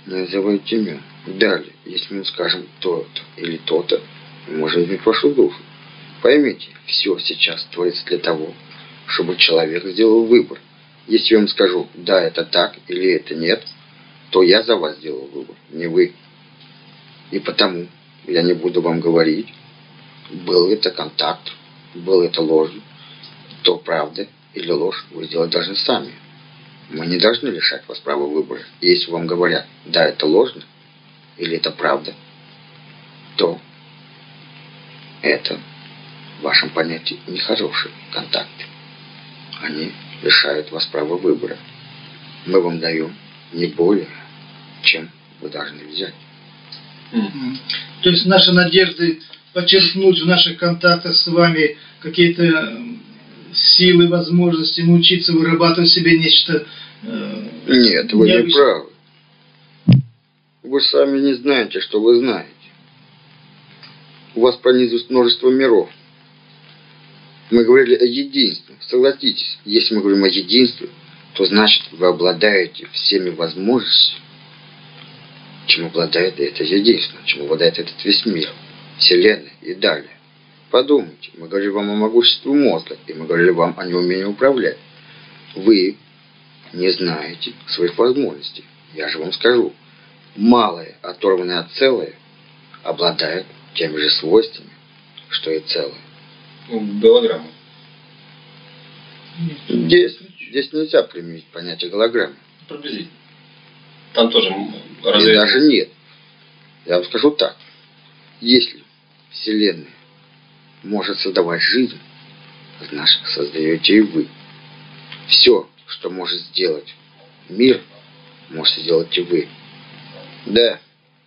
называйте имя. Далее, если мы скажем то-то или то-то, можем сбить вашу душу. Поймите, все сейчас творится для того, чтобы человек сделал выбор. Если я вам скажу, да, это так или это нет, то я за вас сделал выбор, не вы. И потому я не буду вам говорить, был это контакт, был это ложь, то правда или ложь вы сделать должны сами. Мы не должны лишать вас права выбора. Если вам говорят, да, это ложно, или это правда, то это в вашем понятии нехорошие контакты. Они лишают вас права выбора. Мы вам даем не более, чем вы должны взять. То есть наши надежды подчеркнуть в наших контактах с вами какие-то силы, возможности научиться вырабатывать в себе нечто э, Нет, вы не необычное. правы. Вы сами не знаете, что вы знаете. У вас пронизывает множество миров. Мы говорили о единстве. Согласитесь, если мы говорим о единстве, то значит вы обладаете всеми возможностями, чем обладает это единство, чем обладает этот весь мир, Вселенная и далее. Подумайте, мы говорили вам о могуществе мозга, и мы говорили вам о неумении управлять. Вы не знаете своих возможностей. Я же вам скажу, малое, оторванное от целое, обладает теми же свойствами, что и целое. Ну, голограмма. Здесь, здесь нельзя применить понятие голограммы. Приблизительно. Там тоже м, И даже нет. Я вам скажу так. Если Вселенная может создавать жизнь, значит, создаете и вы. Все, что может сделать мир, можете сделать и вы. Да,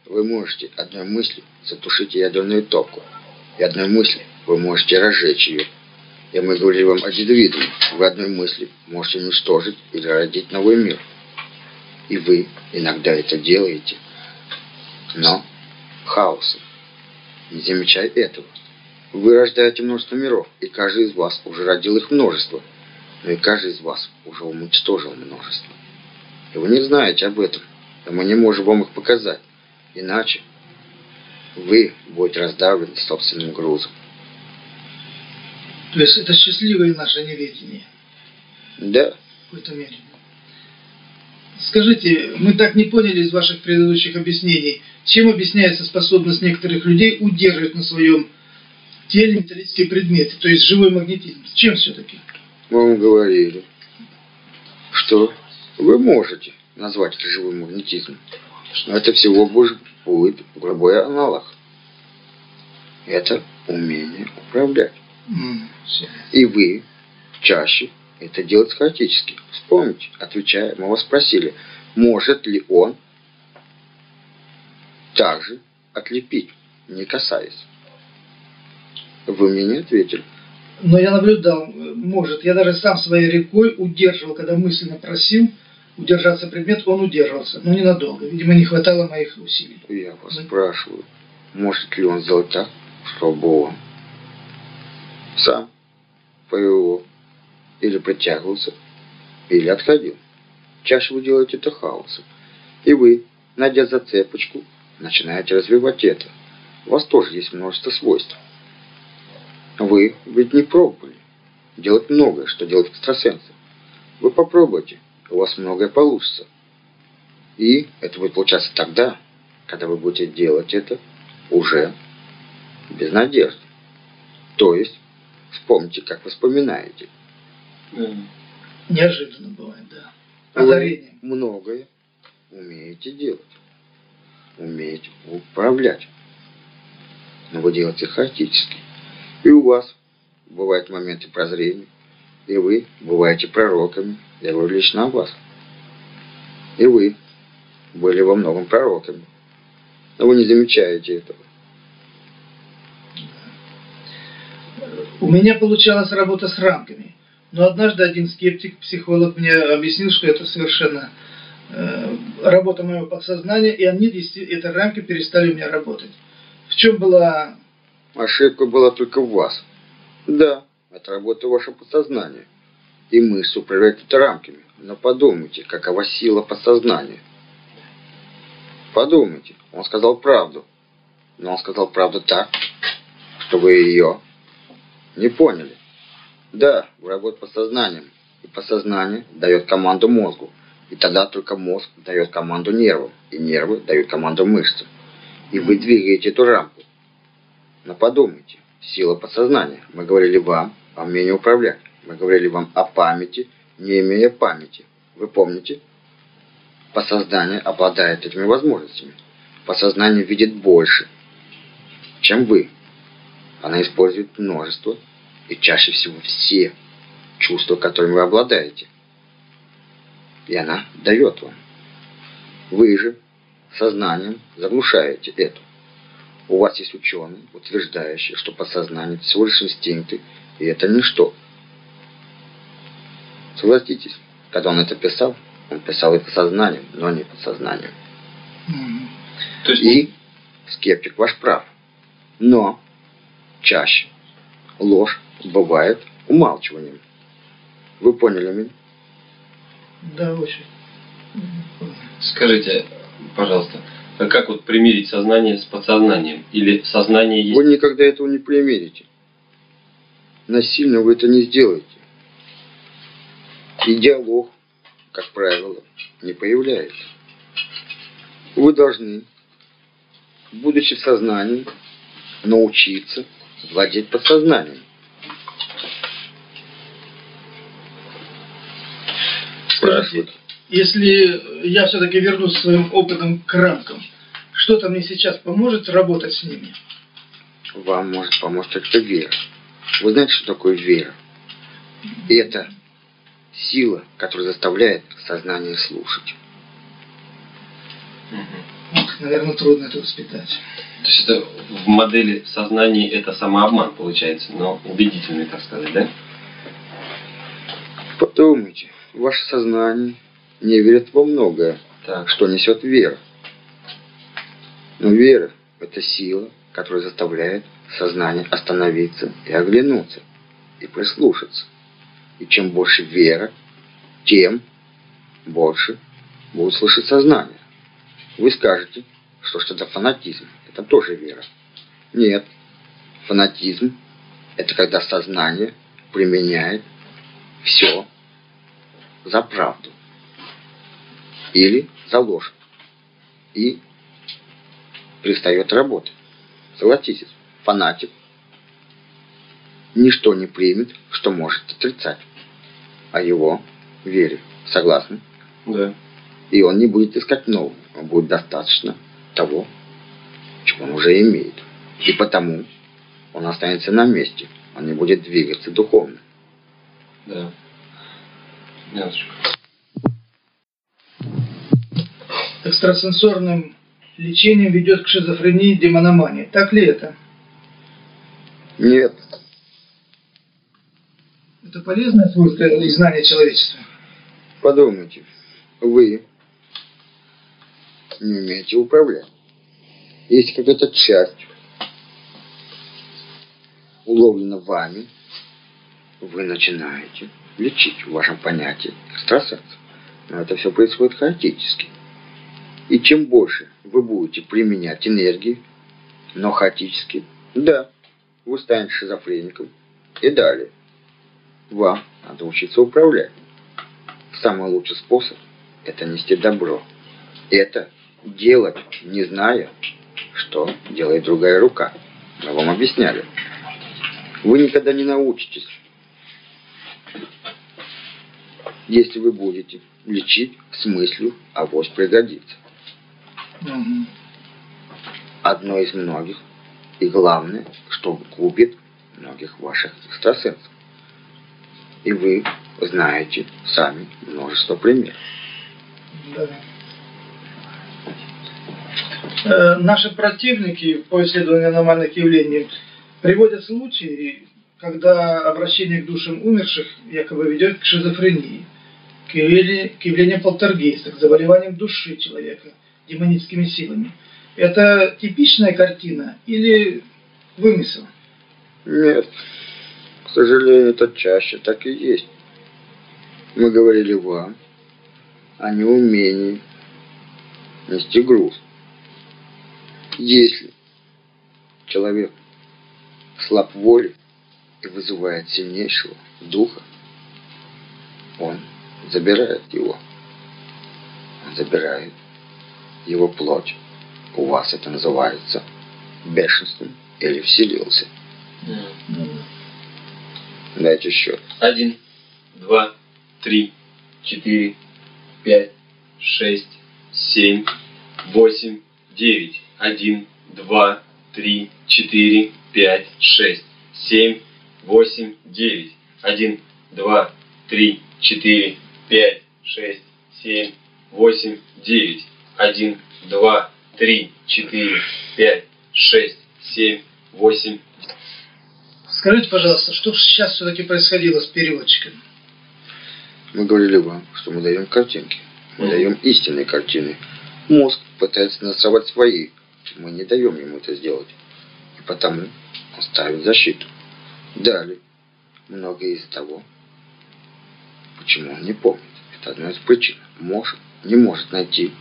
вы можете одной мыслью затушить ядерную топку. И одной мыслью вы можете разжечь ее. И мы говорили вам о ядовитом. Вы одной мыслью можете уничтожить или родить новый мир. И вы иногда это делаете. Но хаосом. Не замечая этого. Вы рождаете множество миров, и каждый из вас уже родил их множество. Но и каждый из вас уже уничтожил множество. И вы не знаете об этом. И мы не можем вам их показать. Иначе вы будете раздавлены собственным грузом. То есть это счастливое наше неведение Да, в какой-то мере. Скажите, мы так не поняли из ваших предыдущих объяснений, чем объясняется способность некоторых людей удерживать на своем теле металлические предметы, то есть живой магнетизм. Чем все-таки? мы вам говорили, что вы можете назвать это живым магнетизмом. Но это всего будет грубой аналог. Это умение управлять. И вы чаще это делать хаотически. Вспомните, отвечая, мы вас спросили, может ли он также отлепить, не касаясь. Вы мне не ответили. Но я наблюдал, может, я даже сам своей рекой удерживал, когда мысленно просил удержаться предмет, он удерживался, но ненадолго. Видимо, не хватало моих усилий. Я вас Ну. спрашиваю, может ли он сделать так, чтобы он сам повел или притягивался, или отходил. Чаще вы делаете это хаосом. И вы, найдя зацепочку, начинаете развивать это. У вас тоже есть множество свойств. Вы ведь не пробовали делать многое, что делают экстрасенсы. Вы попробуйте, у вас многое получится. И это будет получаться тогда, когда вы будете делать это уже без надежды. То есть, вспомните, как вы вспоминаете. Да. Неожиданно бывает, да. Вы Озарение. многое умеете делать. Умеете управлять. Но вы делаете хаотически. И у вас бывают моменты прозрения. И вы бываете пророками. Я говорю лично о вас. И вы были во многом пророками. Но вы не замечаете этого. У меня получалась работа с рамками. Но однажды один скептик, психолог, мне объяснил, что это совершенно э, работа моего подсознания, и они, действительно, эти рамки перестали у меня работать. В чем была... Ошибка была только в вас. Да, это работа вашего подсознания. И мысль управляет это рамками. Но подумайте, какова сила подсознания. Подумайте, он сказал правду. Но он сказал правду так, что вы ее не поняли. Да, вы работаете подсознанием. И подсознание дает команду мозгу. И тогда только мозг дает команду нервам. И нервы дают команду мышцам. И вы двигаете эту рамку. Но подумайте, сила подсознания. Мы говорили вам о умении управлять. Мы говорили вам о памяти, не имея памяти. Вы помните? Подсознание обладает этими возможностями. Подсознание видит больше, чем вы. Она использует множество и чаще всего все чувства, которыми вы обладаете. И она дает вам. Вы же сознанием заглушаете это. У вас есть ученые, утверждающие, что подсознание – это всего лишь инстинкты, и это ничто. Согласитесь, когда он это писал, он писал это сознанием, но не подсознанием. м, То есть, И скептик ваш прав. Но чаще ложь бывает умалчиванием. Вы поняли меня? Да, очень. скажите, пожалуйста, а как вот примирить сознание с подсознанием? Или сознание есть... Вы никогда этого не примерите. Насильно вы это не сделаете. И диалог, как правило, не появляется. Вы должны, будучи в сознании, научиться владеть подсознанием. Скажите, если я все-таки вернусь своим опытом к рамкам, что-то мне сейчас поможет работать с ними? Вам может помочь только вера. Вы знаете, что такое вера? Это сила, которая заставляет сознание слушать. Наверное, трудно это воспитать. То есть это в модели сознания это самообман получается, но убедительный, так сказать, да? Подумайте, ваше сознание не верит во многое, Так. что несет вера. Но вера – это сила, которая заставляет сознание остановиться и оглянуться, и прислушаться. И чем больше вера, тем больше будет слышать сознание. Вы скажете, что что-то фанатизм. Это тоже вера. Нет. Фанатизм – это когда сознание применяет все за правду или за ложь и перестает работать. Согласитесь, фанатик ничто не примет, что может отрицать о его вере. Согласны? Да. И он не будет искать нового. Он будет достаточно того, он уже имеет. И потому он останется на месте. Он не будет двигаться духовно. Да. Яночка. Экстрасенсорным лечением ведет к шизофрении и демономании. Так ли это? Нет. Это полезное свойство и знание человечества? Подумайте. Вы не умеете управлять. Если какая-то часть уловлена вами, вы начинаете лечить в вашем понятии экстрасенс. Но это все происходит хаотически. И чем больше вы будете применять энергии, но хаотически, да, вы станете шизофреником и далее. Вам надо учиться управлять. Самый лучший способ – это нести добро. Это делать, не зная, что делает другая рука. Мы вам объясняли. Вы никогда не научитесь Если вы будете лечить с мыслью «авось пригодится». Мгм. Одно из многих. И главное, что купит многих ваших экстрасенсов. И вы знаете сами множество примеров. Да. Э, Наши противники по исследованию аномальных явлений приводят случаи, когда обращение к душам умерших якобы ведет к шизофрении, к явлению, к явлению полтергейста, к заболеваниям души человека демоническими силами. Это типичная картина или вымысел? Нет, к сожалению, это чаще так и есть. Мы говорили вам о неумении нести груз. Если человек слаб воли и вызывает сильнейшего духа, он забирает его. Он забирает его плоть. У вас это называется бешенством или вселился. Дайте счет. Один, два, три, четыре, пять, шесть, семь, восемь, девять. Один, два, три, четыре, пять, шесть, семь, восемь, девять. Один, два, три, четыре, пять, шесть, семь, восемь, девять. Один, два, три, четыре, пять, шесть, семь, восемь, Скажите, пожалуйста, что сейчас все-таки происходило с переводчиком? Мы говорили вам, что мы даем картинки. Мы Мгм. даем истинные картины. Мозг пытается нарисовать свои. Мы не даем ему это сделать. И потому он ставит защиту. Далее. Многое из того, почему он не помнит. Это одна из причин. Может, не может найти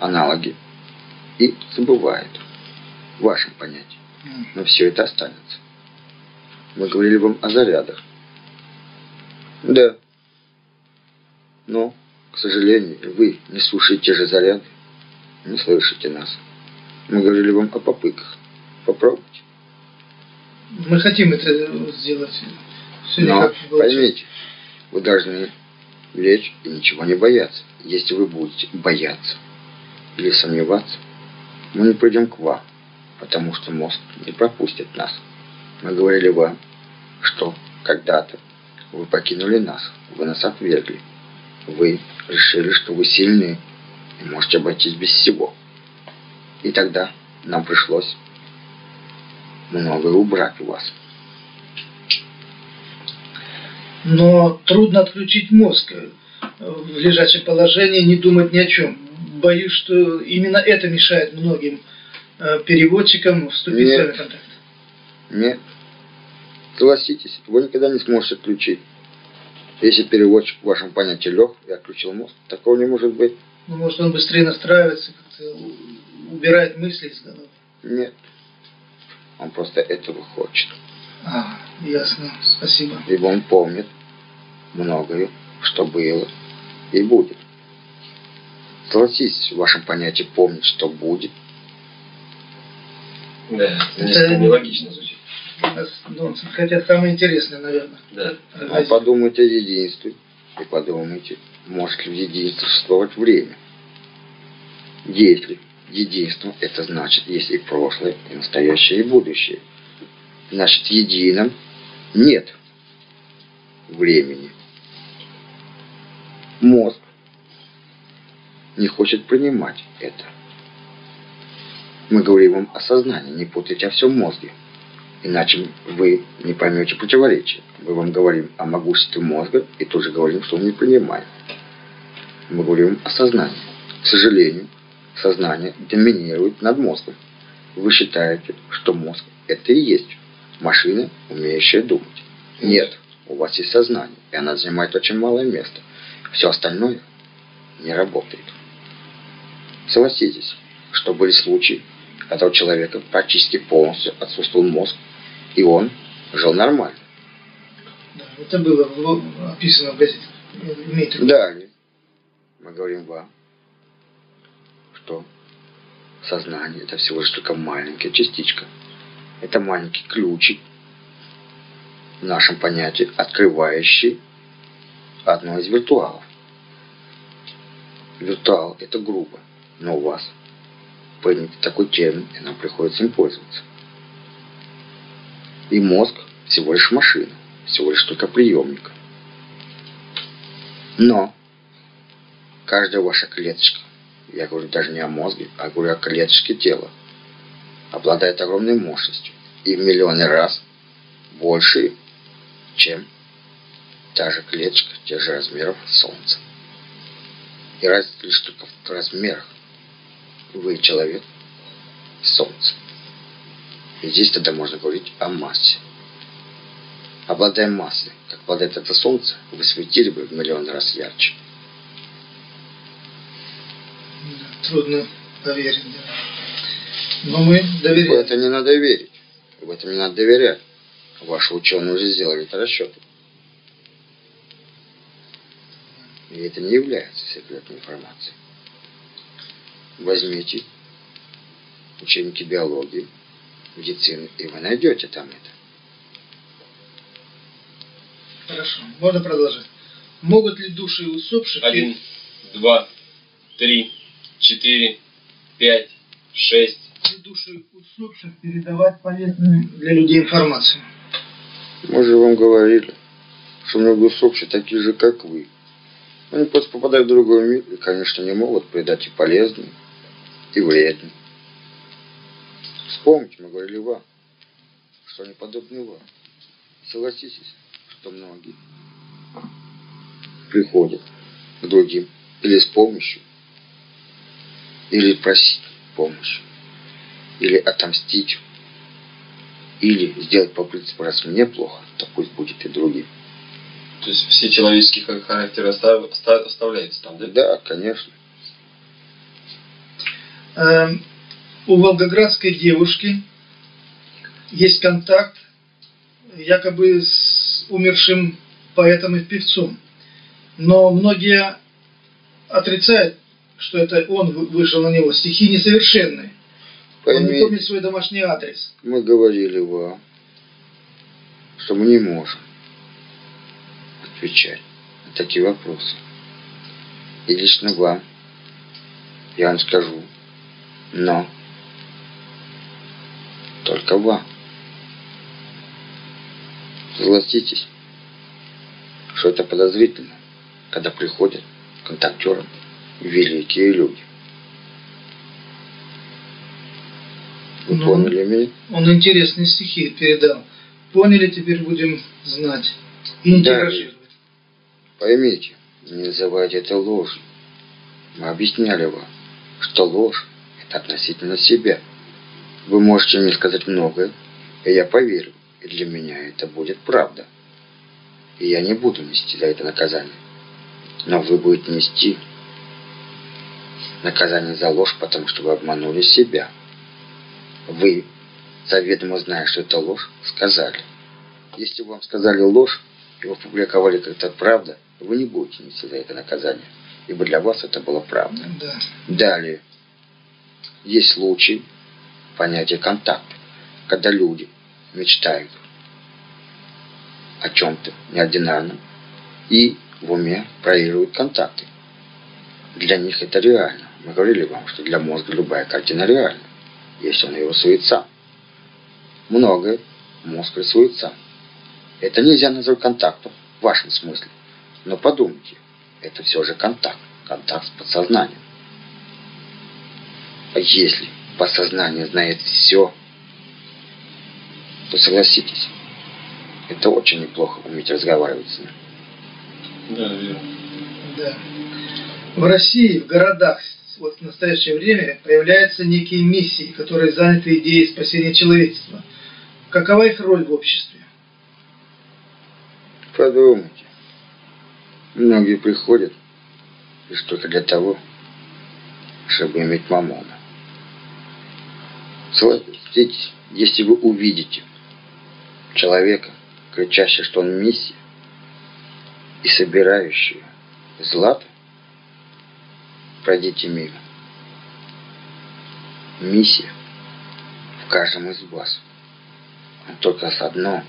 аналоги и забывает в вашем понятии. Но все это останется. Мы говорили вам о зарядах. Да. Но, к сожалению, вы не слушаете те же заряды, не слышите нас. Мы говорили вам о попытках. Попробуйте. Мы хотим это сделать. Все Но поймите, вы должны лечь и ничего не бояться. Если вы будете бояться или сомневаться, мы не придем к вам, потому что мозг не пропустит нас. Мы говорили вам, что когда-то вы покинули нас, вы нас отвергли. Вы решили, что вы сильны и можете обойтись без всего. И тогда нам пришлось многое убрать у вас. Но трудно отключить мозг э, в лежачем положении, не думать ни о чем. Боюсь, что именно это мешает многим э, переводчикам вступить Нет. с вами в контакт. Нет. Согласитесь, вы никогда не сможете отключить. Если переводчик в вашем понятии лег и отключил мозг, такого не может быть. Ну, может, он быстрее настраивается, как-то убирает мысли из головы. Нет. Он просто этого хочет. А, ясно. Спасибо. Ибо он помнит многое, что было и будет. Согласитесь, в вашем понятии помнить, что будет. Да, Это- несколько нелогично звучит. Ну, хотя самое интересное, наверное. Да. А подумайте о единстве и подумайте, может ли в единстве существовать время. Если единство, это значит, есть и прошлое, и настоящее, и будущее. Значит, в едином нет времени. Мозг не хочет принимать это. Мы говорим вам о сознании, не путайте о всем мозге. Иначе вы не поймете противоречия. Мы вам говорим о могуществе мозга и тоже говорим, что он не принимает. Мы говорим о сознании. К сожалению, сознание доминирует над мозгом. Вы считаете, что мозг это и есть машина, умеющая думать. Нет, у вас есть сознание, и она занимает очень малое место. Все остальное не работает. Согласитесь, что были случаи, когда у человека практически полностью отсутствовал мозг, и он жил нормально. Да, это было описано в газете. Далее мы говорим вам, что сознание это всего лишь только маленькая частичка. Это маленький ключик в нашем понятии, открывающий одно из виртуалов. Виртуал – это грубо, но у вас принят такой термин, и нам приходится им пользоваться. И мозг всего лишь машина, всего лишь только приемник. Но каждая ваша клеточка, я говорю даже не о мозге, а говорю о клеточке тела, обладает огромной мощностью и в миллионы раз больше, чем та же клеточка тех же размеров Солнца. И разница лишь только в размерах. Вы человек, Солнце. И здесь тогда можно говорить о массе. Обладая массой, как обладает это Солнце, вы светили бы в миллион раз ярче. Да, трудно поверить, да. Но мы В доверяем. это не надо верить. В это не надо доверять. Ваши ученые уже сделали это расчеты. И это не является секретной информацией. Возьмите учебники биологии, медицины, и вы найдете там это. Хорошо, можно продолжать. Могут ли души усопших... Один, два, три, четыре, пять, шесть. души усопших передавать полезную для людей информацию? Мы же вам говорили, что многие усопшие такие же, как вы. Они просто попадают в другой мир и, конечно, не могут передать и полезные, и вредные. Вспомните, мы говорили вам, что они подобны вам. Согласитесь, что многие приходят к другим или с помощью, или просить помощи, или отомстить, или сделать по принципу, раз мне плохо, то пусть будет и другим. То есть все человеческие хар- характеры остав- оста- оставляются там, да? Да, конечно. Эм, у волгоградской девушки есть контакт якобы с умершим поэтом и певцом. Но многие отрицают, что это он вы- вышел на него. Стихи несовершенные. Он не помнит свой домашний адрес. мы говорили вам, что мы не можем отвечать на такие вопросы. И лично вам я вам скажу, но только вам. Согласитесь, что это подозрительно, когда приходят контактерам великие люди. Вы Ну. поняли меня? Он интересные стихи передал. Поняли, теперь будем знать. И не Да. Поймите, не называйте это ложью. Мы объясняли вам, что ложь – это относительно себя. Вы можете мне сказать многое, и я поверю, и для меня это будет правда. И я не буду нести за это наказание. Но вы будете нести наказание за ложь, потому что вы обманули себя. Вы, заведомо зная, что это ложь, сказали. Если вам сказали ложь, и вы опубликовали как это правда, вы не будете нести за это наказание, ибо для вас это было правда. Да. Далее. Есть случай понятия контакта, когда люди мечтают о чем-то неординарном и в уме проигрывают контакты. Для них это реально. Мы говорили вам, что для мозга любая картина реальна, если он ее рисует сам. Многое мозг рисует сам. Это нельзя назвать контактом в вашем смысле. Но подумайте, это все же контакт. Контакт с подсознанием. А если подсознание знает все, то согласитесь, это очень неплохо уметь разговаривать с ним. Да, верно. Да. В России, в городах, вот в настоящее время появляются некие миссии, которые заняты идеей спасения человечества. Какова их роль в обществе? Подумайте. Многие приходят лишь только для того, чтобы иметь мамона. Согласитесь, если вы увидите человека, кричащего, что он миссия, и собирающего злато, пройдите мимо. Миссия в каждом из вас. Но только с одно.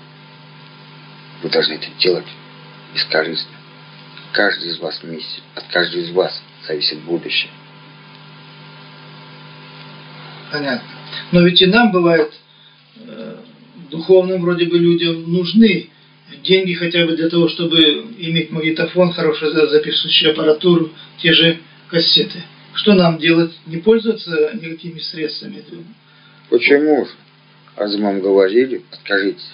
Вы должны это делать бескорыстно, каждый из вас вместе, от каждого из вас зависит будущее. Понятно. Но ведь и нам бывает, э, духовным вроде бы людям нужны деньги хотя бы для того, чтобы иметь магнитофон, хорошую записывающую аппаратуру, те же кассеты. Что нам делать? Не пользоваться никакими средствами? Почему же? А вам говорили, откажитесь.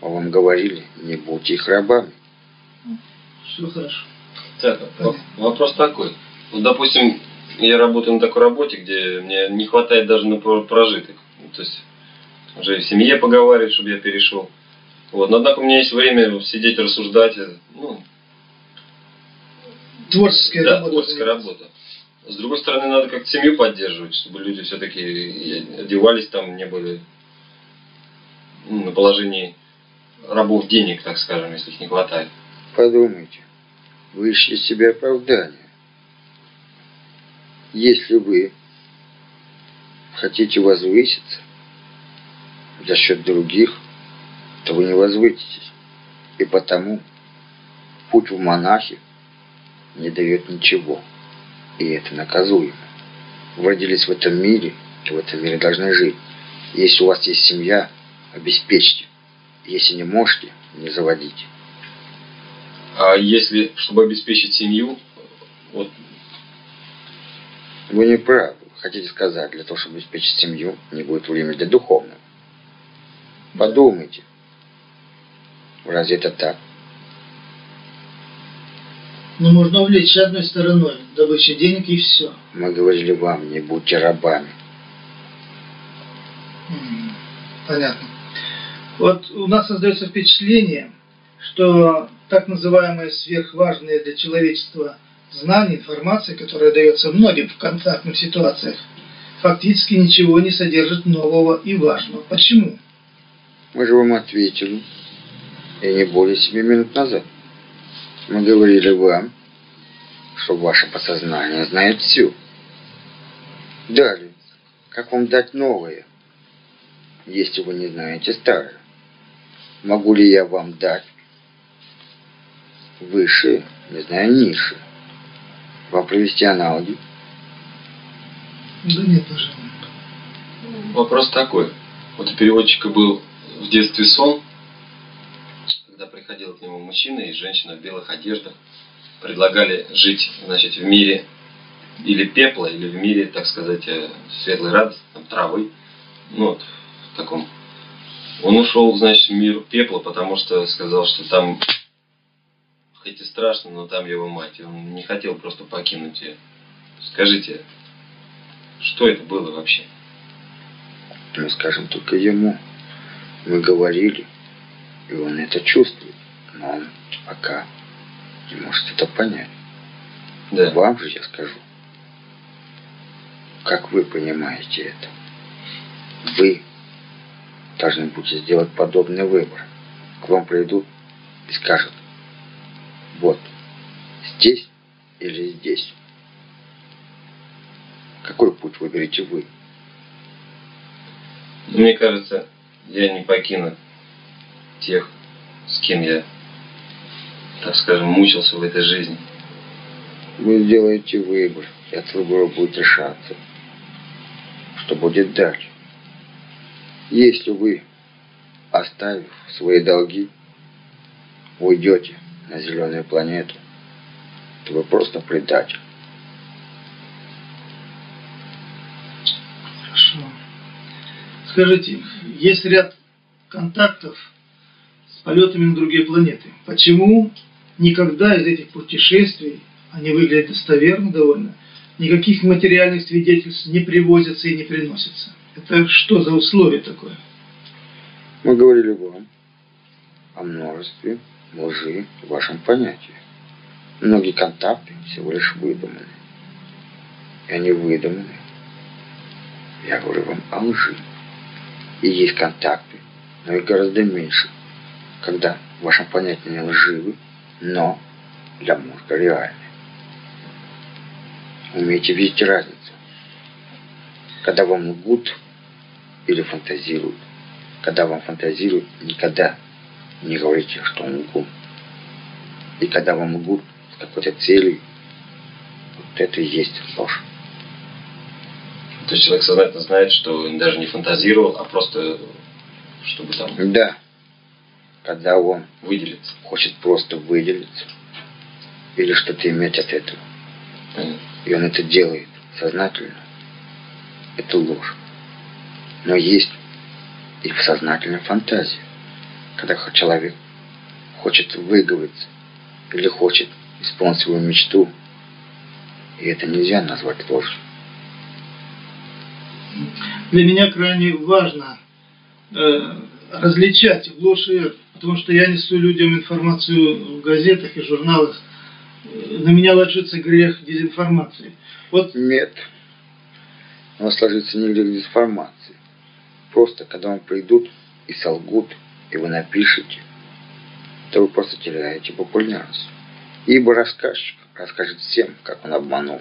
А вам говорили, не будьте их рабами. Все хорошо. Так, вопрос такой. Вот, допустим, я работаю на такой работе, где мне не хватает даже на прожиток. То есть уже в семье поговаривать, чтобы я перешел. Вот. Но однако у меня есть время сидеть, рассуждать. Ну, творческая да, работа. творческая работа. С другой стороны, надо как-то семью поддерживать, чтобы люди все-таки одевались там, не были ну, на положении рабов денег, так скажем, если их не хватает. Подумайте, вы ищете себе оправдание. Если вы хотите возвыситься за счет других, то вы не возвыситесь. И потому путь в монахи не дает ничего и это наказуемо. Вы родились в этом мире, и в этом мире должны жить. Если у вас есть семья, обеспечьте. Если не можете, не заводите. А если, чтобы обеспечить семью, вот... Вы не правы. Хотите сказать, для того, чтобы обеспечить семью, не будет времени для духовного. Подумайте. Разве это так? Но можно увлечь одной стороной, добыча денег и все. Мы говорили вам, не будьте рабами. Понятно. Вот у нас создается впечатление, что так называемые сверхважные для человечества знания, информация, которая дается многим в контактных ситуациях, фактически ничего не содержит нового и важного. Почему? Мы же вам ответили, и не более 7 минут назад. Мы говорили вам, что ваше подсознание знает все. Далее, как вам дать новое, если вы не знаете старое? Могу ли я вам дать выше, не знаю, ниже? Вам провести аналоги? Да нет, пожалуйста. Вопрос такой. Вот у переводчика был в детстве сон, когда приходил к нему мужчина и женщина в белых одеждах, предлагали жить, значит, в мире или пепла, или в мире, так сказать, э, светлой радости, там, травы. Ну, вот, в таком. Он ушел, значит, в мир пепла, потому что сказал, что там хоть и страшно, но там его мать. И он не хотел просто покинуть ее. Скажите, что это было вообще? Мы скажем только ему. Мы говорили, и он это чувствует, но он пока не может это понять. Да. Вам же я скажу, как вы понимаете это. Вы должны будете сделать подобный выбор. К вам придут и скажут, вот, здесь или здесь. Какой путь выберете вы? Мне кажется, я не покину тех, с кем я, так скажем, мучился в этой жизни. Вы сделаете выбор, и от выбора будет решаться, что будет дальше. Если вы, оставив свои долги, уйдете на зеленую планету, то вы просто предатель. Хорошо. Скажите, есть ряд контактов полетами на другие планеты. Почему никогда из этих путешествий, они выглядят достоверно довольно, никаких материальных свидетельств не привозятся и не приносятся? Это что за условие такое? Мы говорили вам о множестве лжи в вашем понятии. Многие контакты всего лишь выдуманы. И они выдуманы. Я говорю вам о лжи. И есть контакты, но их гораздо меньше, когда в вашем понятии не лживы, но для мозга реальны. Умейте видеть разницу. Когда вам лгут или фантазируют. Когда вам фантазируют, никогда не говорите, что он лгун. И когда вам лгут, с какой-то целью. Вот это и есть ложь. То есть человек сознательно знает, что он даже не фантазировал, а просто чтобы там Да. Когда он выделиться. хочет просто выделиться или что-то иметь от этого, и он это делает сознательно, это ложь. Но есть и в сознательной фантазии, когда человек хочет выговориться или хочет исполнить свою мечту, и это нельзя назвать ложью. Для меня крайне важно э, различать ложь и потому что я несу людям информацию в газетах и журналах. На меня ложится грех дезинформации. Вот Нет. Он сложится не для дезинформации. Просто, когда вам придут и солгут, и вы напишете, то вы просто теряете популярность. Ибо рассказчик расскажет всем, как он обманул,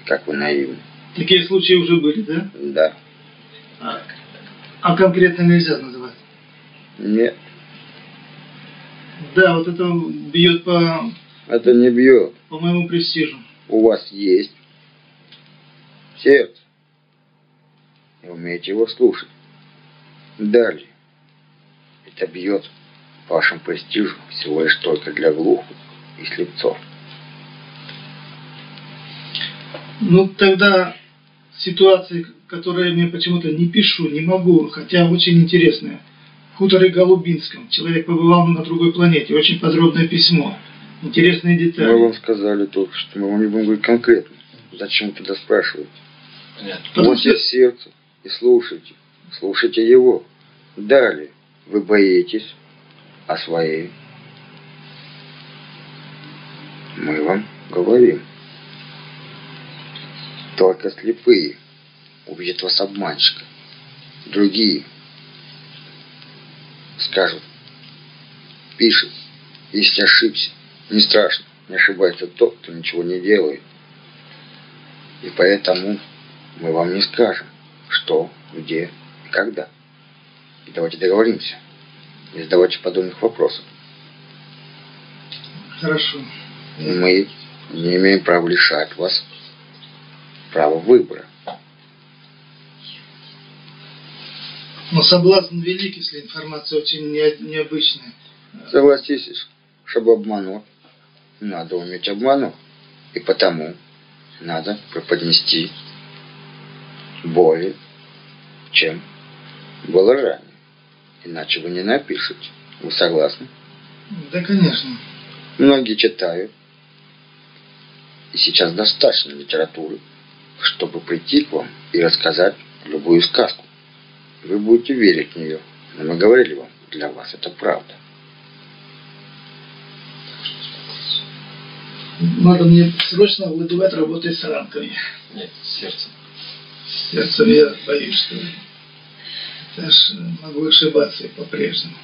и как вы наивны. такие случаи уже были, да? Да. А, а конкретно нельзя называть. Нет. Да, вот это бьет по, Это не бьет. по моему престижу. У вас есть сердце. И умеете его слушать. Далее. Это бьет по вашему престижу всего лишь только для глухих и слепцов. Ну, тогда ситуации, которые я мне почему-то не пишу, не могу, хотя очень интересные. Хуторе Голубинском человек побывал на другой планете. Очень подробное письмо. Интересные Мы детали. вам сказали только, что мы вам не будем говорить конкретно. Зачем вы тогда спрашиваете? Понятно. Потому Вот что- сердце, и слушайте. Слушайте его. Далее. Вы боитесь о своей. Мы вам говорим. Только слепые увидят вас обманщика. Другие скажут, пишет, если ошибся, не страшно, не ошибается тот, кто ничего не делает. И поэтому мы вам не скажем, что, где и когда. И давайте договоримся. Не задавайте подобных вопросов. Хорошо. Мы не имеем права лишать вас права выбора. Но соблазн велик, если информация очень не- необычная. Согласитесь, чтобы обмануть, надо уметь обмануть. И потому надо преподнести более, чем было ранее. Иначе вы не напишете. Вы согласны? Да, конечно. Многие читают. И сейчас достаточно литературы, чтобы прийти к вам и рассказать любую сказку. Вы будете верить в нее. Но мы говорили вам, для вас это правда. Надо мне срочно вызывать работать с рамками. Нет, сердце. Сердцем я боюсь, что я ж могу ошибаться и по-прежнему.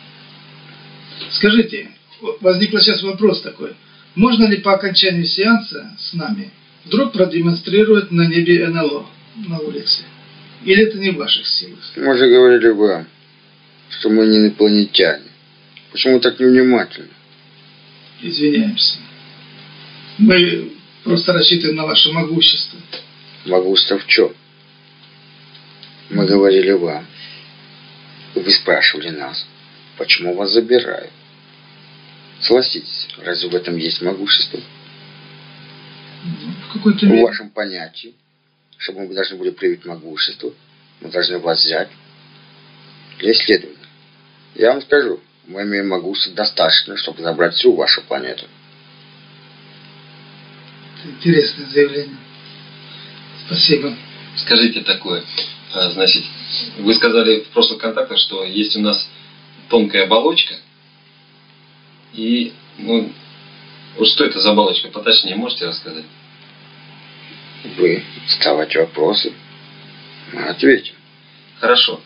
Скажите, вот возник сейчас вопрос такой. Можно ли по окончании сеанса с нами вдруг продемонстрировать на небе НЛО на улице? Или это не в ваших силах? Мы же говорили вам, что мы не инопланетяне. Почему так невнимательны? Извиняемся. Мы просто рассчитываем на ваше могущество. Могущество в чем? Мы говорили вам. Вы спрашивали нас, почему вас забирают. Согласитесь, разве в этом есть могущество? В какой-то В мере. вашем понятии, чтобы мы должны были проявить могущество, мы должны вас взять для исследования. Я вам скажу, мы имеем могущество достаточно, чтобы забрать всю вашу планету. Интересное заявление. Спасибо. Скажите такое. а, Значит, вы сказали в прошлых контактах, что есть у нас тонкая оболочка. И, ну, вот что это за оболочка? Поточнее можете рассказать? Вы задавайте вопросы, мы ответим. Хорошо.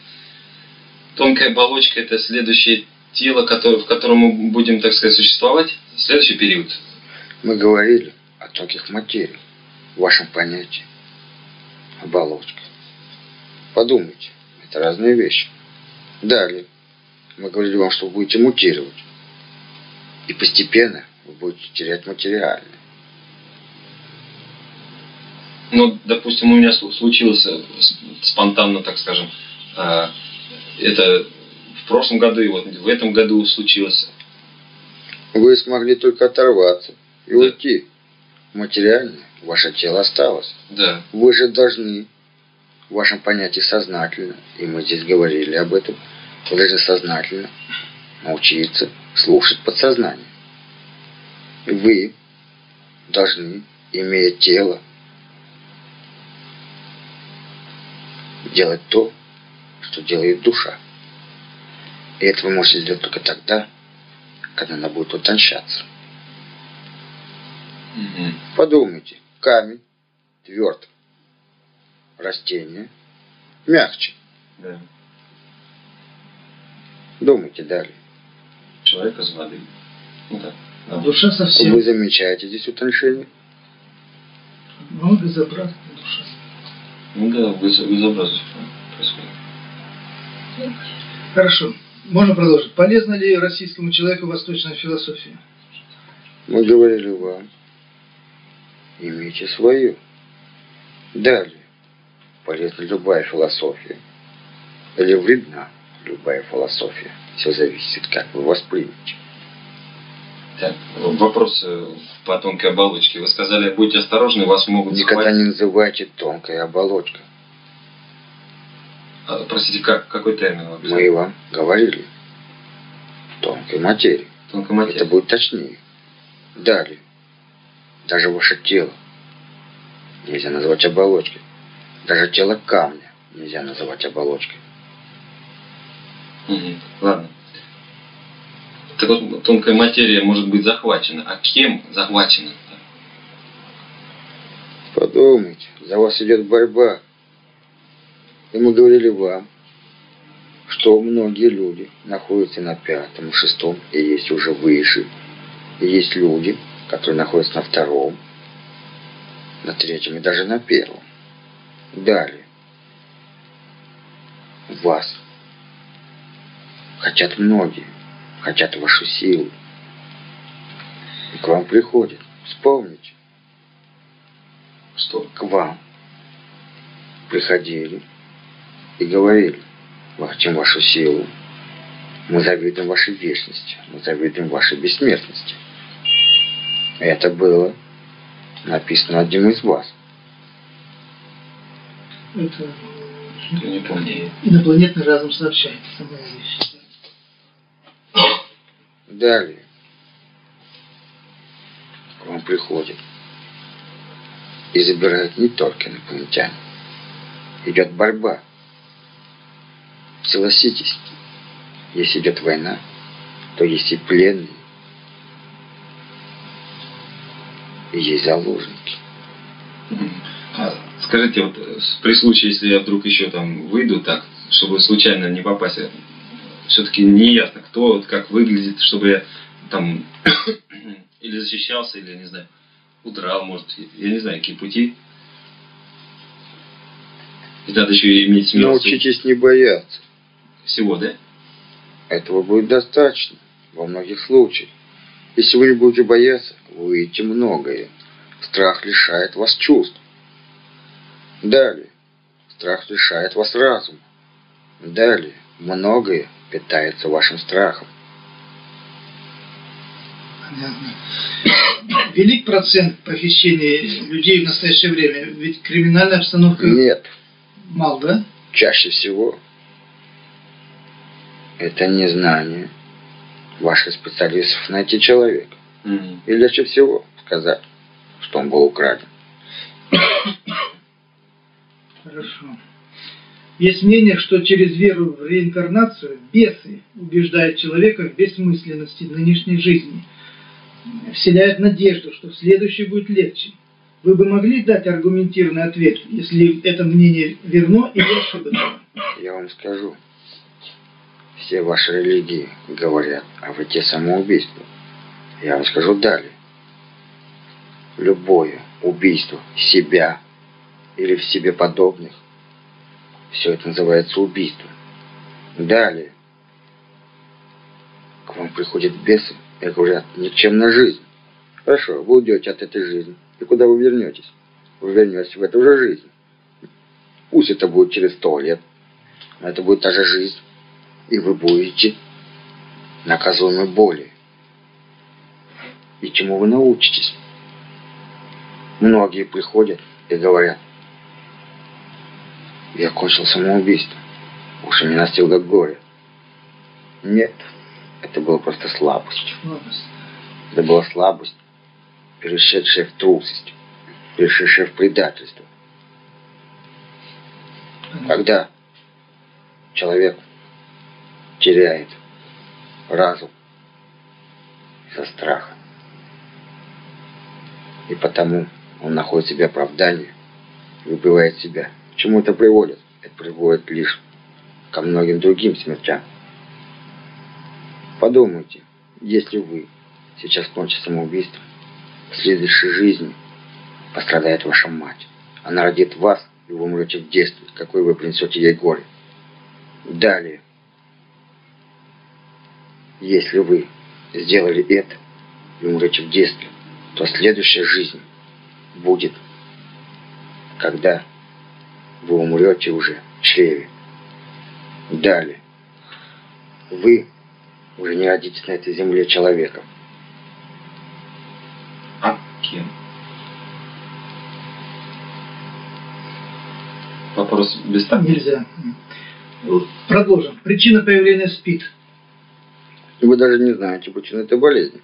Тонкая оболочка – это следующее тело, которое, в котором мы будем, так сказать, существовать, следующий период. Мы говорили о тонких материях, в вашем понятии. Оболочка. Подумайте, это разные вещи. Далее, мы говорили вам, что вы будете мутировать. И постепенно вы будете терять материальное. Ну, допустим, у меня слу- случилось э, спонтанно, так скажем, э, это в прошлом году и вот в этом году случилось. Вы смогли только оторваться и Да. уйти. Материальное ваше тело осталось. Да. Вы же должны в вашем понятии сознательно, и мы здесь говорили об этом, вы должны сознательно научиться слушать подсознание. Вы должны, имея тело, делать то, что делает душа. И это вы можете сделать только тогда, когда она будет утончаться. Мгм. Подумайте, камень тверд, растение мягче. Да. Думайте далее. Человек из воды. Ну да. А душа совсем Вы замечаете здесь утончение? ну, безобразная душа. Ну да, безобразие происходит. Хорошо. Можно продолжить. Полезна ли российскому человеку восточная философия? Мы говорили вам, имейте свою. Далее, полезна любая философия. Или вредна любая философия. Все зависит, как вы воспримете. Так, вопрос по тонкой оболочке. Вы сказали, будьте осторожны, вас могут Никогда захватить. не называйте тонкая оболочка. А, простите, как, какой термин вы Мы вам говорили. Тонкой материи. Тонкая материя. Это будет точнее. Далее. Даже ваше тело нельзя назвать оболочкой. Даже тело камня нельзя называть оболочкой. Мгм. Ладно. Так вот, тонкая материя может быть захвачена. А кем захвачена? Подумайте, за вас идет борьба. И мы говорили вам, что многие люди находятся на пятом, шестом, и есть уже выше. И есть люди, которые находятся на втором, на третьем и даже на первом. Далее. Вас хотят многие, хотят вашу силу. И к вам приходят. Вспомните, Что? к вам приходили и говорили, мы хотим вашу силу, мы завидуем вашей вечности, мы завидуем вашей бессмертности. Это было написано одним из вас. Это Я не помню. инопланетный разум сообщает. Самая вещь. Далее. Вам приходит и забирают не только инопланетяне. Идет борьба. Согласитесь, если идет война, то есть и пленные, и есть заложники. А, Скажите, вот э, при случае, если я вдруг еще там выйду так, чтобы случайно не попасть, все-таки не ясно, кто, вот как выглядит, чтобы я там <coughs> или защищался, или, не знаю, удрал, может, я не знаю, какие пути. И надо еще иметь смелость Научитесь не бояться. всего, да? Этого будет достаточно во многих случаях. Если вы не будете бояться, вы увидите многое. Страх лишает вас чувств. Далее. Страх лишает вас разума. Далее. Многое питается вашим страхом. Понятно. Велик процент похищений людей в настоящее время. Ведь криминальная обстановка Нет. мало, да? Чаще всего это незнание ваших специалистов найти человека. Мгм. И легче всего сказать, что он был украден. Хорошо. Есть мнение, что через веру в реинкарнацию бесы убеждают человека в бессмысленности нынешней жизни, вселяют надежду, что в следующей будет легче. Вы бы могли дать аргументированный ответ, если это мнение верно или ошибочно? Я вам скажу. Все ваши религии говорят о вреде самоубийства. Я вам скажу далее. Любое убийство себя или в себе подобных, все это называется убийством. Далее. К вам приходят бесы и говорят, никчемная жизнь. Хорошо, вы уйдете от этой жизни. И куда вы вернетесь? Вы вернетесь в эту же жизнь. Пусть это будет через сто лет, но это будет та же жизнь. И вы будете наказуемы более. И чему вы научитесь? Многие приходят и говорят, я кончил самоубийство. Уж и не настигло горе. Нет, это была просто слабость. Слабость. Это была слабость, перешедшая в трусость, перешедшая в предательство. Когда человек теряет разум из-за страха, и потому он находит себе оправдание и убивает себя. К чему это приводит? Это приводит лишь ко многим другим смертям. Подумайте, если вы сейчас кончите самоубийством, в следующей жизни пострадает ваша мать. Она родит вас, и вы умрете в детстве, какой вы принесете ей горе. Далее, если вы сделали это и умрете в детстве, то следующая жизнь будет, когда вы умрете уже в чреве. Далее, вы уже не родитесь на этой земле человеком. А кем? Вопрос без так. Нельзя. Продолжим. Причина появления СПИД. Вы даже не знаете причину этой болезни.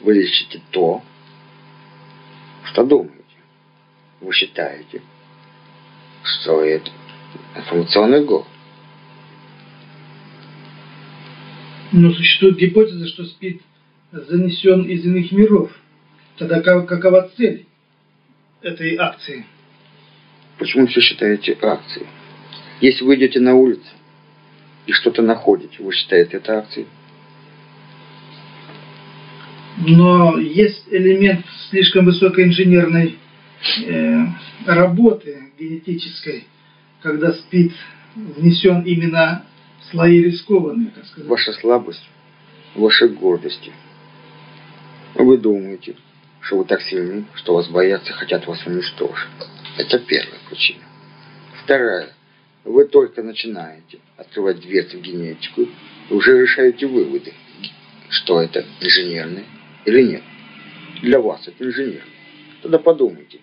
Вы лечите то, что думаете. Вы считаете, что это информационный голод. Но существует гипотеза, что СПИД занесен из иных миров. Тогда как- какова цель этой акции? Почему все считаете акцией? Если вы идете на улицу и что-то находите, вы считаете это акцией? Но есть элемент слишком высокой инженерной э, работы генетической, когда СПИД внесен именно в слои рискованные, так сказать. Ваша слабость, ваша гордости. Вы думаете, что вы так сильны, что вас боятся, хотят вас уничтожить. Это первая причина. Вторая. Вы только начинаете открывать дверцы в генетику и уже решаете выводы, что это инженерное или нет. Для вас это инженерное. Тогда подумайте,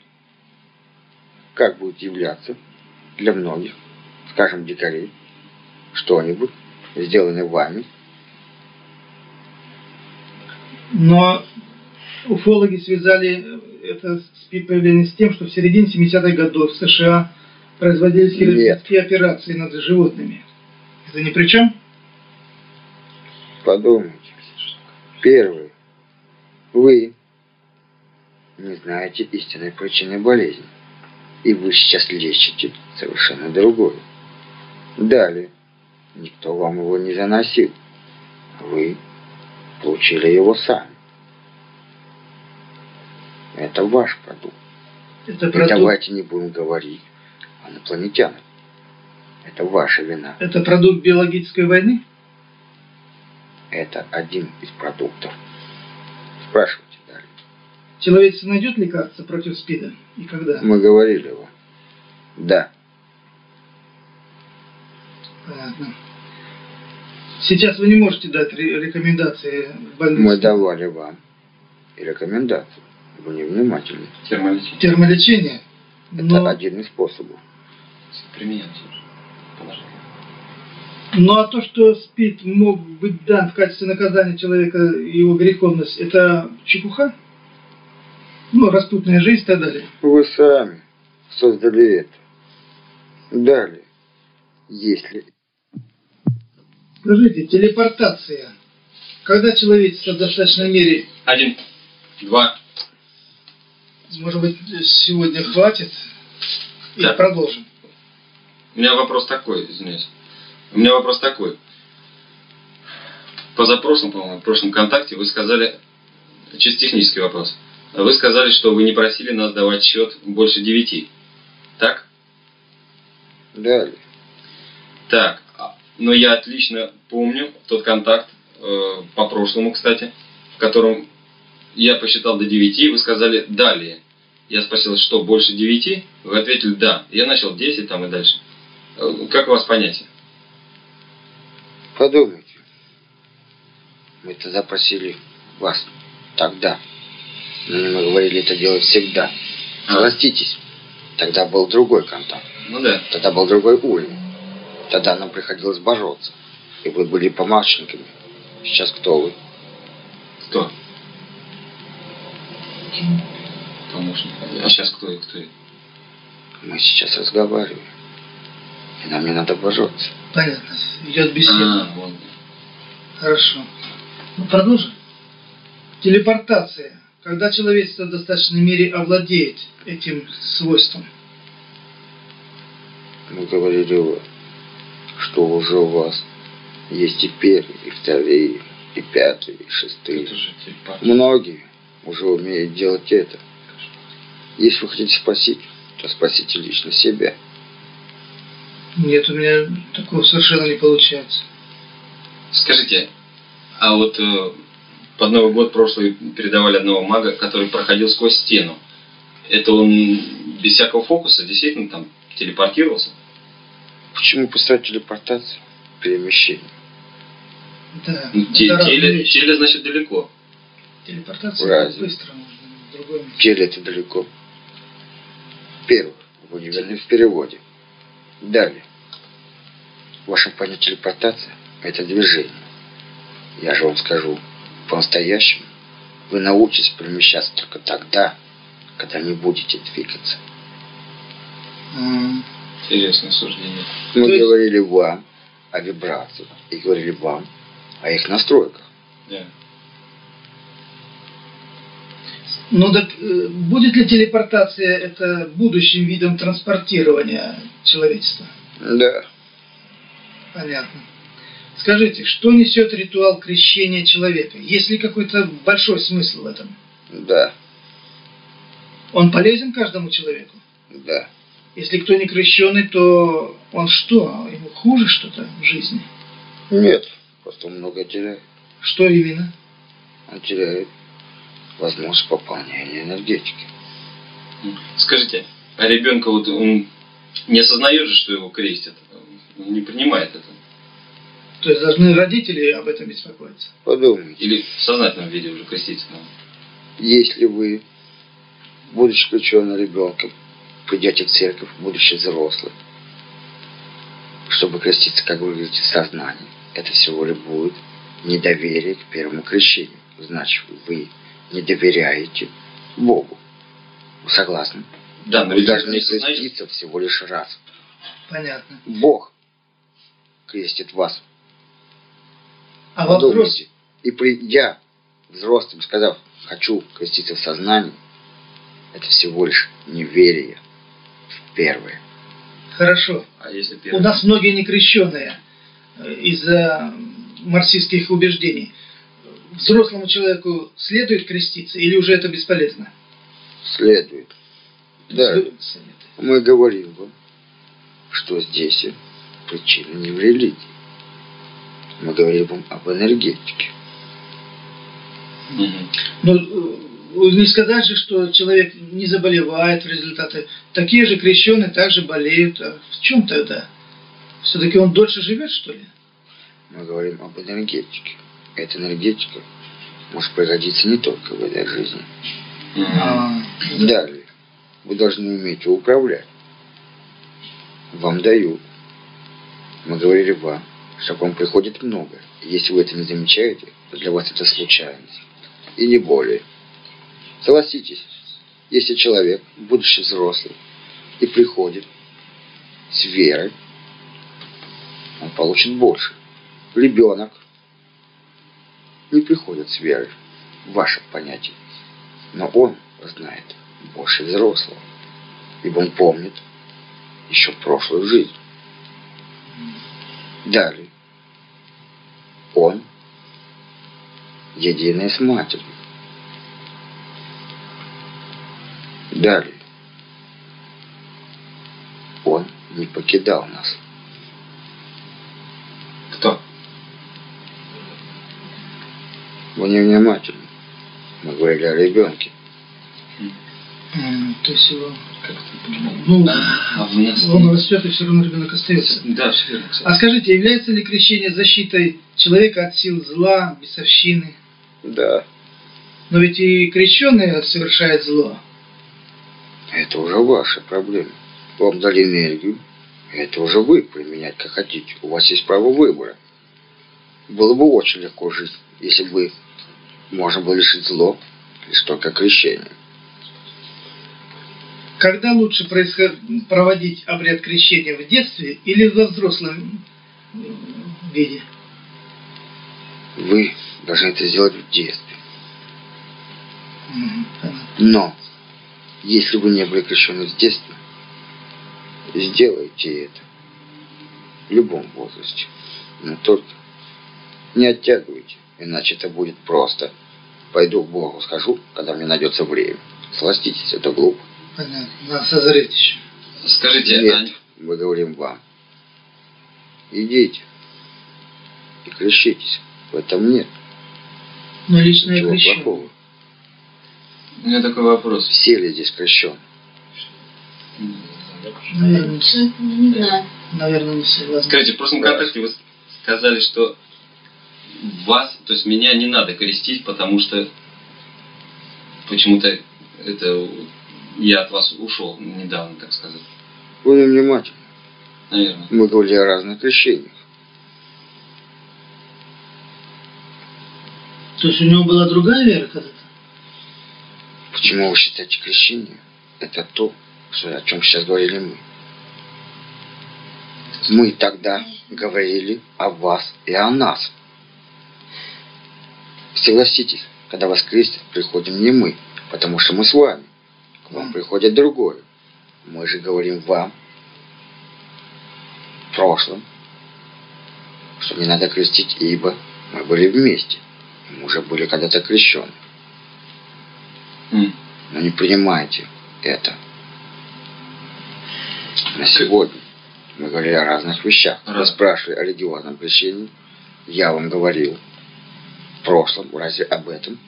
как будет являться для многих, скажем, дикарей, что-нибудь, сделанное вами, Но уфологи связали это СПИД появление с тем, что в середине 70-х годов в США производились хирургические операции над животными. Это ни при чем? Подумайте. Первое. Вы не знаете истинной причины болезни. И вы сейчас лечите совершенно другое. Далее. Никто вам его не заносил. Вы получили его сами. Это ваш продукт. Это И продукт, давайте не будем говорить о инопланетянах. Это ваша вина. это продукт биологической войны? Это один из продуктов. Спрашивайте далее. Человечество найдет лекарство против СПИДа? И когда? Мы говорили вам. Да. Понятно. Сейчас вы не можете дать ре- рекомендации в больнице. Мы давали вам и рекомендации. Вы невнимательны. Термолечение. Термолечение. Это Но, один из способов. Применяется уже. Положение. ну а то, что СПИД мог быть дан в качестве наказания человека и его греховность, это чепуха? Ну, распутная жизнь и так далее. Вы сами создали это. Далее. Если Скажите, телепортация. Когда человечество в достаточной мере, Один, два, может быть, сегодня хватит, и Да. продолжим. У меня вопрос такой, извиняюсь. У меня вопрос такой. Позапрошлом, по-моему, в прошлом контакте вы сказали, чисто технический вопрос, вы сказали, что вы не просили нас давать счет больше девяти. Так? далее. Так. а- Но я отлично помню тот контакт, э, по прошлому, кстати, в котором я посчитал до девяти, вы сказали «далее». Я спросил, что, больше девяти? Вы ответили «да». Я начал 10 там и дальше. Э, Как у вас понятие? Подумайте. Мы тогда просили вас. Тогда. Мы говорили это делать всегда. А. Согласитесь. Тогда был другой контакт. Ну да. Тогда был другой уровень. Тогда нам приходилось бороться. И вы были помощниками. Сейчас кто вы? Кто? Помощник. А сейчас кто и кто? Мы сейчас разговариваем. И нам не надо бороться. Понятно. Идет беседа. А, вон. Хорошо. Ну, продолжим. Телепортация. Когда человечество в достаточной мере овладеет этим свойством. Мы говорили, вы, что уже у вас есть и первые, и вторые, и пятые, и шестые. Это же. Многие уже умеют делать это. Если вы хотите спасить, то спасите лично себя. Нет, у меня такого совершенно не получается. Скажите, а вот э, под Новый год прошлый передавали одного мага, который проходил сквозь стену. Это он без всякого фокуса действительно там телепортировался? Почему построить телепортацию? Перемещение. Да, Ну, те- теле, теле, значит, далеко. Телепортация Разве? быстро можно. Теле это далеко. Первых, вы не верны в переводе. Далее. В вашем понятии телепортация – это движение. Я же вам скажу, по-настоящему вы научитесь перемещаться только тогда, когда не будете двигаться. Интересное суждение. Мы есть- говорили вам о вибрациях и говорили вам о их настройках. Да. Ну так э, будет ли телепортация это будущим видом транспортирования человечества? Да. Понятно. Скажите, что несет ритуал крещения человека? Есть ли какой-то большой смысл в этом? Да. Он полезен каждому человеку? Да. Если кто не крещенный, то он что? Ему хуже что-то в жизни? Нет. Просто он много теряет. Что именно? Он теряет возможность пополнения энергетики. Скажите, а ребенка вот он не осознает же, что его крестят? Он не принимает это? То есть должны родители об этом беспокоиться? Подумайте. Или в сознательном виде уже креститься надо? Если вы, будучи крещенным ребенком, придете в церковь, будучи взрослым, чтобы креститься, как вы говорите, в сознании, это всего лишь будет недоверие к первому крещению. Значит, вы не доверяете Богу. Вы согласны? Да, но Вы должны креститься всего лишь раз. Понятно. Бог крестит вас. А вопрос. И придя взрослым, сказав, хочу креститься в сознании, это всего лишь неверие в первое. хорошо. А если У первый? нас многие некрещенные э, из-за марксистских убеждений. Взрослому человеку следует креститься или уже это бесполезно? Следует. Да. Следует. Мы говорим вам, что здесь причина не в религии. Мы говорим вам об энергетике. Мгм. Ну, э, не сказать же, что человек не заболевает в результате. Такие же крещенные также болеют. А в чем тогда? Все-таки он дольше живет, что ли? Мы говорим об энергетике. Эта энергетика может пригодиться не только в этой жизни. А, Далее. Вы должны уметь управлять. Вам дают. Мы говорили вам, вам приходит много. Если вы это не замечаете, то для вас это случайность. И не более. Согласитесь, если человек, будучи взрослым, и приходит с верой, он получит больше. Ребенок не приходит с верой в вашем понятии, но он знает больше взрослого, ибо он помнит еще прошлую жизнь. Далее. Он единый с матерью. Далее. Он не покидал нас. Кто? Вы не внимательны. Мы говорили о ребенке. М, То есть его как-то, ну, А в нас... он растет, и все равно ребенок остается. Да, все верно, кстати. А скажите, является ли крещение защитой человека от сил зла, бесовщины? Да, Но ведь и крещенный совершает зло. это уже ваша проблема. Вам дали энергию, это уже вы применять как хотите. У вас есть право выбора. Было бы очень легко жить, если бы можно было решить зло лишь только крещением. Когда лучше происход- проводить обряд крещения в детстве или во взрослом виде? Вы должны это сделать в детстве. Но, если вы не были крещены с детства, сделайте это в любом возрасте. Но только не оттягивайте, иначе это будет просто. Пойду к Богу скажу, когда мне найдется время. Сластитесь, это глупо. Понятно. Надо созреть еще. Скажите, Нет, а мы говорим вам. Идите и крещитесь. В этом нет Но лично я ничего крещен. плохого. у меня такой вопрос. Все ли здесь крещены? Наверное, не знаю. наверное, не согласен. Скажите, в прошлом контакте вы сказали, что вас, то есть меня не надо крестить, потому что почему-то это я от вас ушел недавно, так сказать. Будем внимательны. Наверное. Мы говорили о разных крещениях. То есть у него была другая вера когда-то? Почему вы считаете крещение? Это то, что, о чем сейчас говорили мы. Мы тогда говорили о вас и о нас. Согласитесь, когда вас крестят, приходим не мы, потому что мы с вами. К вам приходит другое. Мы же говорим вам в прошлом, что не надо крестить, ибо мы были вместе. Мы уже были когда-то крещены. Но не принимайте это. На сегодня мы говорили о разных вещах. Вы спрашивали о религиозном крещении. Я вам говорил в прошлом. Разве об этом?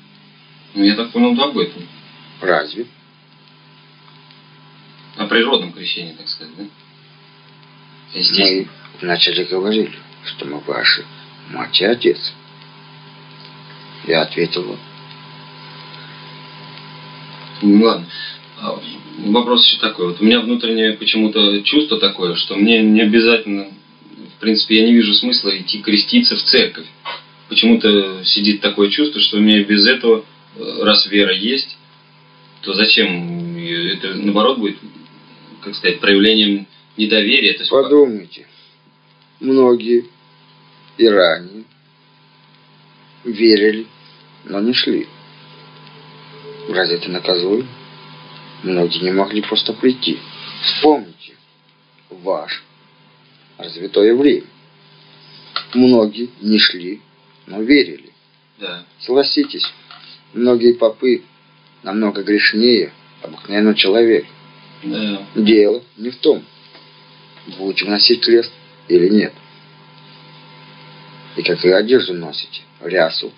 Ну, я так понял, об этом. Разве? Природном крещении, так сказать, да? Естественно. Мы вначале говорили, что мы ваши мать и отец. Я ответил. Ну, ладно. А, Вопрос еще такой. Вот у меня внутреннее почему-то чувство такое, что мне не обязательно, в принципе, я не вижу смысла идти креститься в церковь. Почему-то сидит такое чувство, что у меня без этого, э, раз вера есть, то зачем? И Это, наоборот, будет, как сказать, проявлением недоверия. То есть, Подумайте. Многие и ранее верили, но не шли. Разве это наказуемо? Многие не могли просто прийти. Вспомните ваш развитое время. Многие не шли, но верили. да. Согласитесь, многие попы намного грешнее обыкновенного человека. Да. Дело не в том, будете носить крест или нет. И какую одежду носите, рясу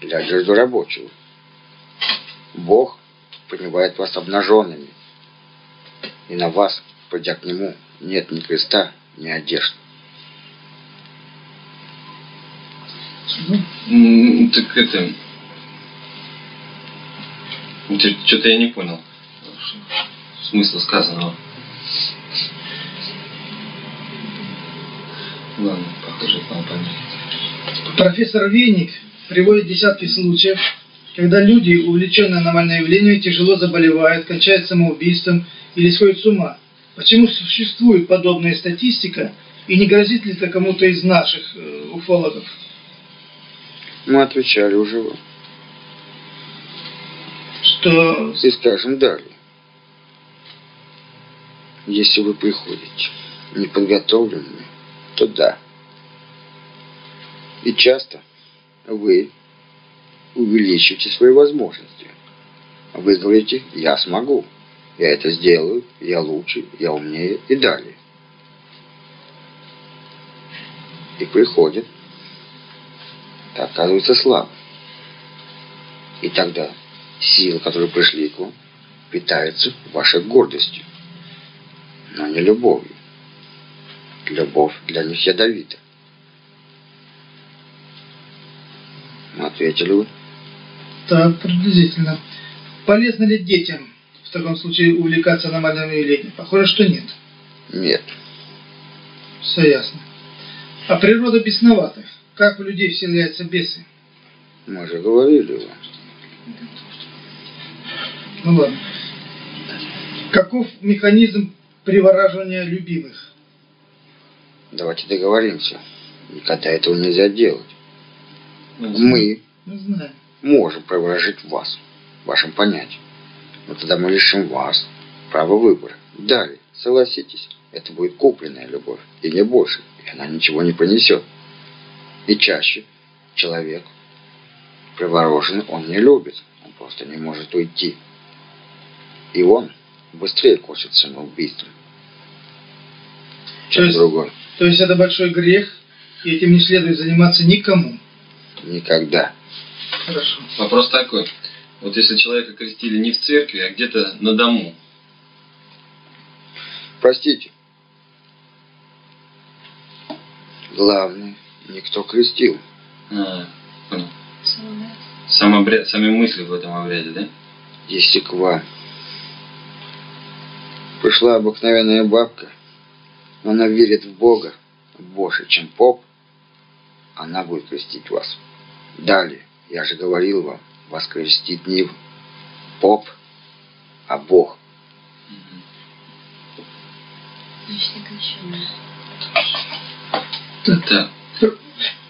или одежду рабочую. Бог принимает вас обнаженными. И на вас, придя к Нему, нет ни креста, ни одежды. Ну, Так это... Что-то я не понял смысла сказанного. Ладно, покажи вам понять. Профессор Веник приводит десятки случаев, когда люди, увлеченные аномальным явлением, тяжело заболевают, кончают самоубийством или сходят с ума. Почему существует подобная статистика и не грозит ли это кому-то из наших э, уфологов? Мы отвечали уже вам. Что И скажем далее. Если вы приходите неподготовленные, то да. И часто вы увеличиваете свои возможности. Вы говорите, я смогу, я это сделаю, я лучше, я умнее и далее. И приходит, а оказывается слаб. И тогда Силы, которые пришли к вам, питаются вашей гордостью, но не любовью. Любовь для них ядовита. Ответили вы? Так, приблизительно. Полезно ли детям в таком случае увлекаться аномальными явлениями? Похоже, что нет. Нет. Все ясно. А природа бесновата. Как у людей вселяются бесы? Мы же говорили вам. Ну ладно. Каков механизм привораживания любимых? Давайте договоримся. Никогда этого нельзя делать. Мы Мы знаем. можем приворожить вас, в вашем понятии. Но тогда мы лишим вас права выбора. Далее, согласитесь, это будет купленная любовь, и не больше, и она ничего не принесет. И чаще человек привороженный, он не любит, он просто не может уйти. И он быстрее кончится на убийством, То есть- другой. То есть это большой грех, и этим не следует заниматься никому. Никогда. Хорошо. Вопрос такой. Вот если человека крестили не в церкви, а где-то на дому, Простите. Главное, никто крестил. а, понял. Сам обряд, сами мысли в этом обряде, да? Если к вам пришла обыкновенная бабка, она верит в Бога больше, чем поп, она будет крестить вас. Далее, я же говорил вам, вас крестит не поп, а Бог.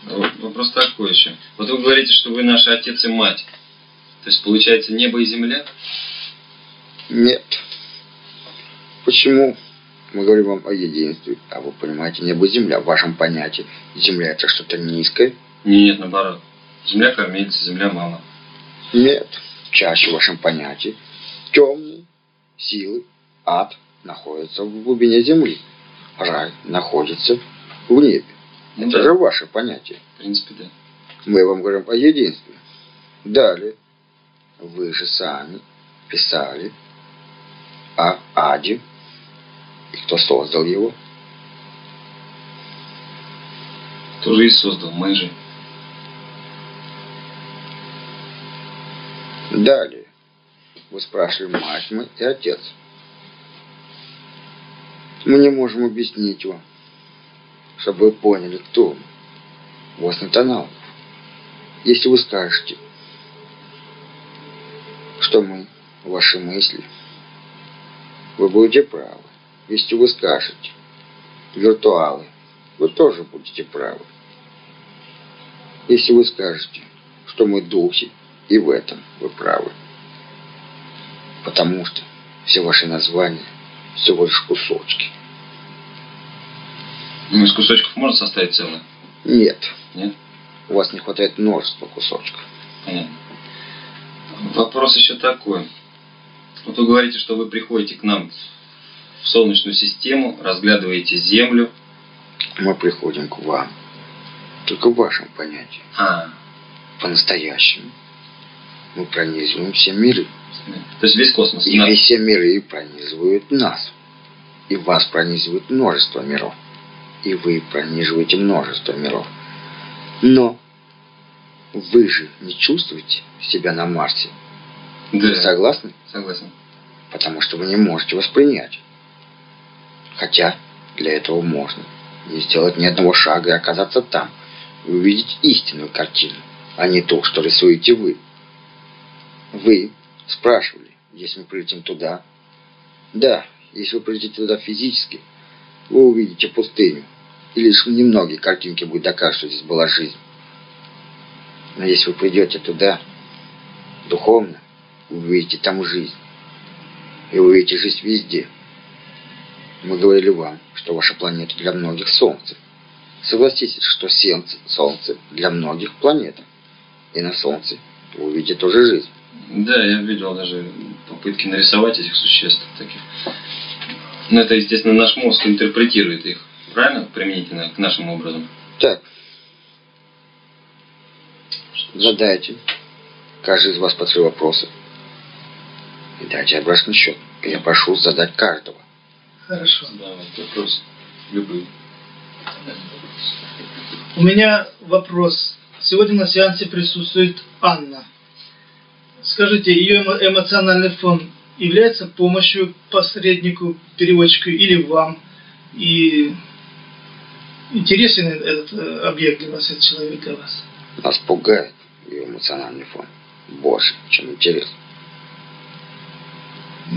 А вот Вопрос такой еще. Вот вы говорите, что вы наши отец и мать. То есть получается небо и земля? Нет. Почему? Мы говорим вам о единстве, а вы понимаете небо и земля. В вашем понятии земля это что-то низкое. Нет, наоборот. Земля кормильца, земля мама. Нет. Чаще в вашем понятии темные силы, ад находится в глубине земли. Рай находится в небе. Ну это да. же ваше понятие. В принципе, да. Мы вам говорим о единстве. Далее. Вы же сами писали о аде. И кто создал его? Тоже и создал, мы же. Далее. Вы спрашивали мать мы и отец. Мы не можем объяснить вам, чтобы вы поняли, кто мы. Восемь тоналов. Если вы скажете, что мы ваши мысли, вы будете правы. Если вы скажете виртуалы, вы тоже будете правы. Если вы скажете, что мы духи, и в этом вы правы. Потому что все ваши названия всего лишь кусочки. Ну, из кусочков можно составить целое? Нет, Нет? у вас не хватает множества кусочков. Понятно. Вопрос еще такой. Вот вы говорите, что вы приходите к нам в Солнечную систему, разглядываете Землю. Мы приходим к вам. Только в вашем понятии. А, По-настоящему. Мы пронизываем все миры. то есть весь космос. И нас- все миры пронизывают нас. И вас пронизывает множество миров. И вы пронизываете множество миров. Но вы же не чувствуете себя на Марсе. Вы Да, согласны? согласен. Потому что вы не можете воспринять. Хотя для этого можно не сделать ни одного шага и оказаться там. И увидеть истинную картину, а не то, что рисуете вы. Вы спрашивали, если мы прилетим туда. Да, если вы прилетите туда физически, вы увидите пустыню. И лишь немногие картинки будут доказывать, что здесь была жизнь. Но если вы придете туда духовно, вы увидите там жизнь. И увидите жизнь везде. Мы говорили вам, что ваша планета для многих Солнце. Согласитесь, что Солнце, Солнце для многих планета. И на Солнце вы увидите тоже жизнь. Да, я видел даже попытки нарисовать этих существ таких. Но это, естественно, наш мозг интерпретирует их. Правильно? Применительно к нашим образом. Так. Задайте каждый из вас по три вопроса. И дайте обратный счет. Я прошу задать каждого. Хорошо. Давайте вопрос. Любые. У меня вопрос. Сегодня на сеансе присутствует Анна. Скажите, ее эмо- эмоциональный фон является помощью посреднику, переводчику или вам? И интересен этот э, объект для вас, этот человек для вас? Нас пугает ее эмоциональный фон. Больше, чем интерес.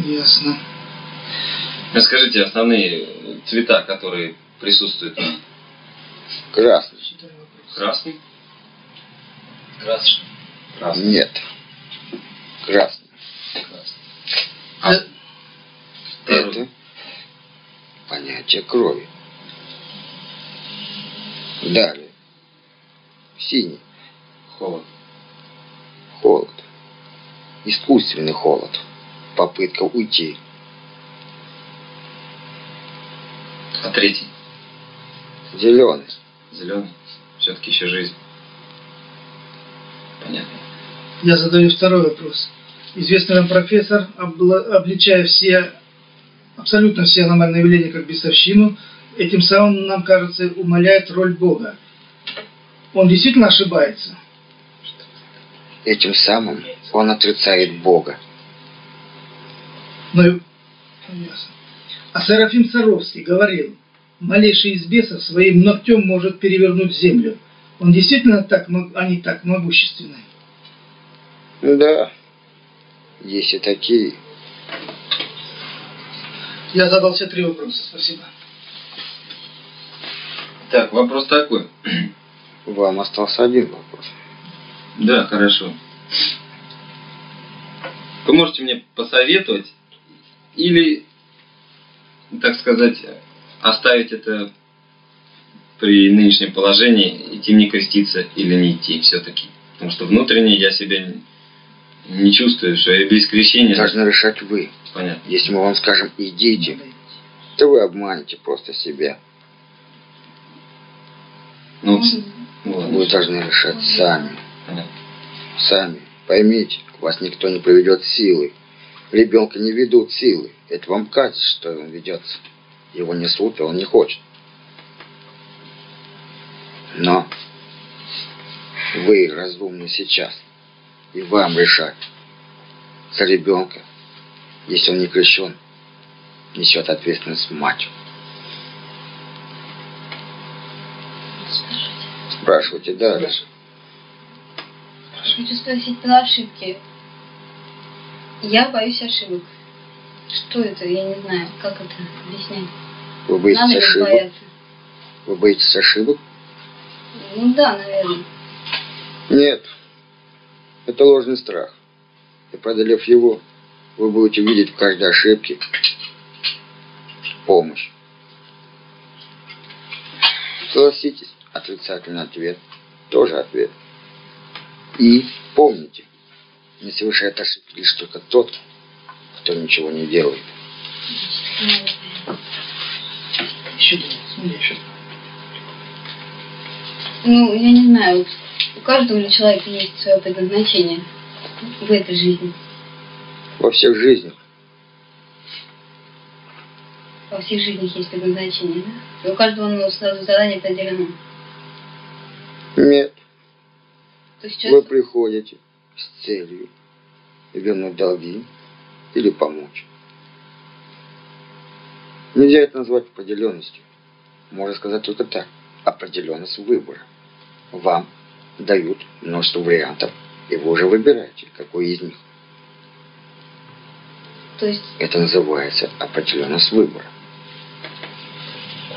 Ясно. Расскажите основные цвета, которые присутствуют. Красный. Красный. Красный. Красный. Нет. Красный. А Э, Это понятие крови. Далее. Синий. Холод. Холод. Искусственный холод. Попытка уйти. А третий. Зеленый. Зеленый. Все-таки еще жизнь. Понятно. Я задаю второй вопрос. Известный нам профессор, обличая все, абсолютно все аномальные явления как бесовщину, этим самым, нам кажется, умаляет роль Бога. Он действительно ошибается. Этим самым он отрицает Бога. Ну, ясно. А Серафим Саровский говорил, малейший из бесов своим ногтем может перевернуть землю. Он действительно так, они так могущественны. Да. Есть и такие. Я задал все три вопроса. Спасибо. Так, вопрос такой. Вам остался один вопрос. Да, хорошо. Вы можете мне посоветовать или, так сказать, оставить это при нынешнем положении, идти мне креститься или не идти все-таки? Потому что внутренне я себя не- чувствую, что я без крещения... Должны решать вы. Понятно. Если мы вам скажем «идите», то вы обманете просто себя. Ну, ну ладно, Вы должны решать сами. понятно. Сами. Поймите, вас никто не приведет силой. Ребенка не ведут силы. Это вам кажется, что он ведется. Его несут, и он не хочет. Но вы разумны сейчас. И вам решать. За ребенка, если он не крещен, несет ответственность мать. Спрашивайте дальше. Хочу спросить про ошибки. Я боюсь ошибок. Что это? Я не знаю, как это объяснять. Вы Надо боитесь ли ошибок? бояться? Вы боитесь ошибок? Ну да, наверное. Нет. Это ложный страх. И преодолев его, вы будете видеть в каждой ошибке помощь. Согласитесь, отрицательный ответ тоже ответ. И помните, не совершает ошибки лишь только тот, кто ничего не делает. Еще. Ну, я не знаю, у каждого ли человека есть свое предназначение в этой жизни. Во всех жизнях Во всех жизнях есть предназначение, да? И у каждого оно сразу заранее определено. нет. Вы приходите с целью вернуть долги или помочь. Нельзя это назвать определенностью. Можно сказать только так. Определенность выбора. Вам дают множество вариантов, и вы уже выбираете, какой из них. То есть, Это называется определенность выбора.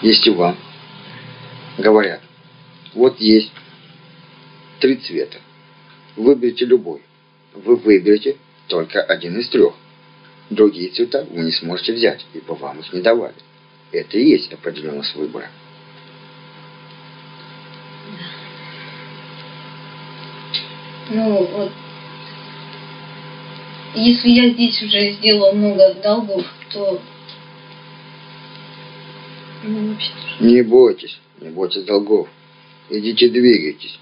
Если вам говорят, вот есть три цвета, выберите любой. Вы выберете только один из трех. Другие цвета вы не сможете взять, ибо вам их не давали. Это и есть определенность выбора. ну, вот... Если я здесь уже сделала много долгов, то... Ну, вообще Не бойтесь, не бойтесь долгов. Идите двигайтесь.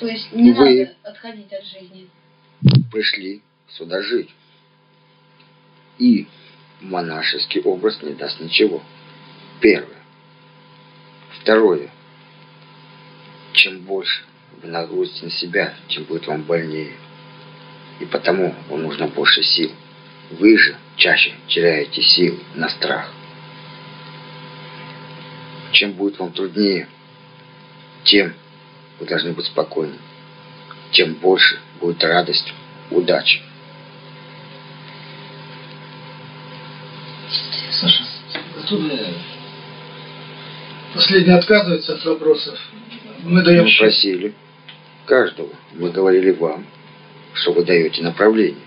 То есть не Вы- надо отходить от жизни. Пришли сюда жить. И монашеский образ не даст ничего. Первое. Второе. Чем больше вы нагрузите на себя, тем будет вам больнее. И потому вам нужно больше сил. Вы же чаще теряете силы на страх. Чем будет вам труднее, тем вы должны быть спокойны. Тем больше будет радость, удачи. Саша, тут последний отказывается от вопросов. Мы даем Мы просили каждого. Мы говорили вам, что вы даете направление.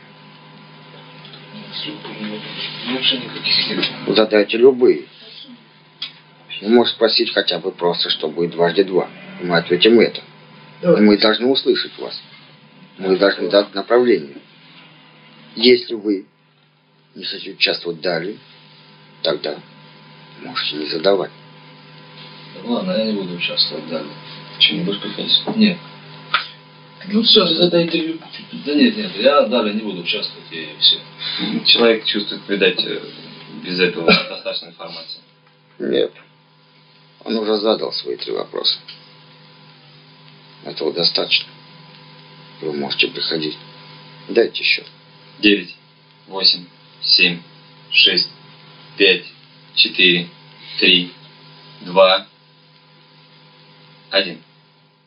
Задайте любые. Вы можете спросить хотя бы просто, что будет дважды два. Мы ответим это. И Давай. мы должны услышать вас. Мы должны дать направление. Если вы не хотите участвовать далее, тогда можете не задавать. Ладно, я не буду участвовать далее. Что, не будешь приходить? Нет. Ну все, Задайте люб- Да нет, нет, я далее не буду участвовать и все. Человек чувствует, видать, э, без этого достаточно информации. Нет. Он уже задал свои три вопроса. Этого достаточно. Вы можете приходить. Дайте счет. Девять, восемь, семь, шесть, пять, четыре, три, два, один.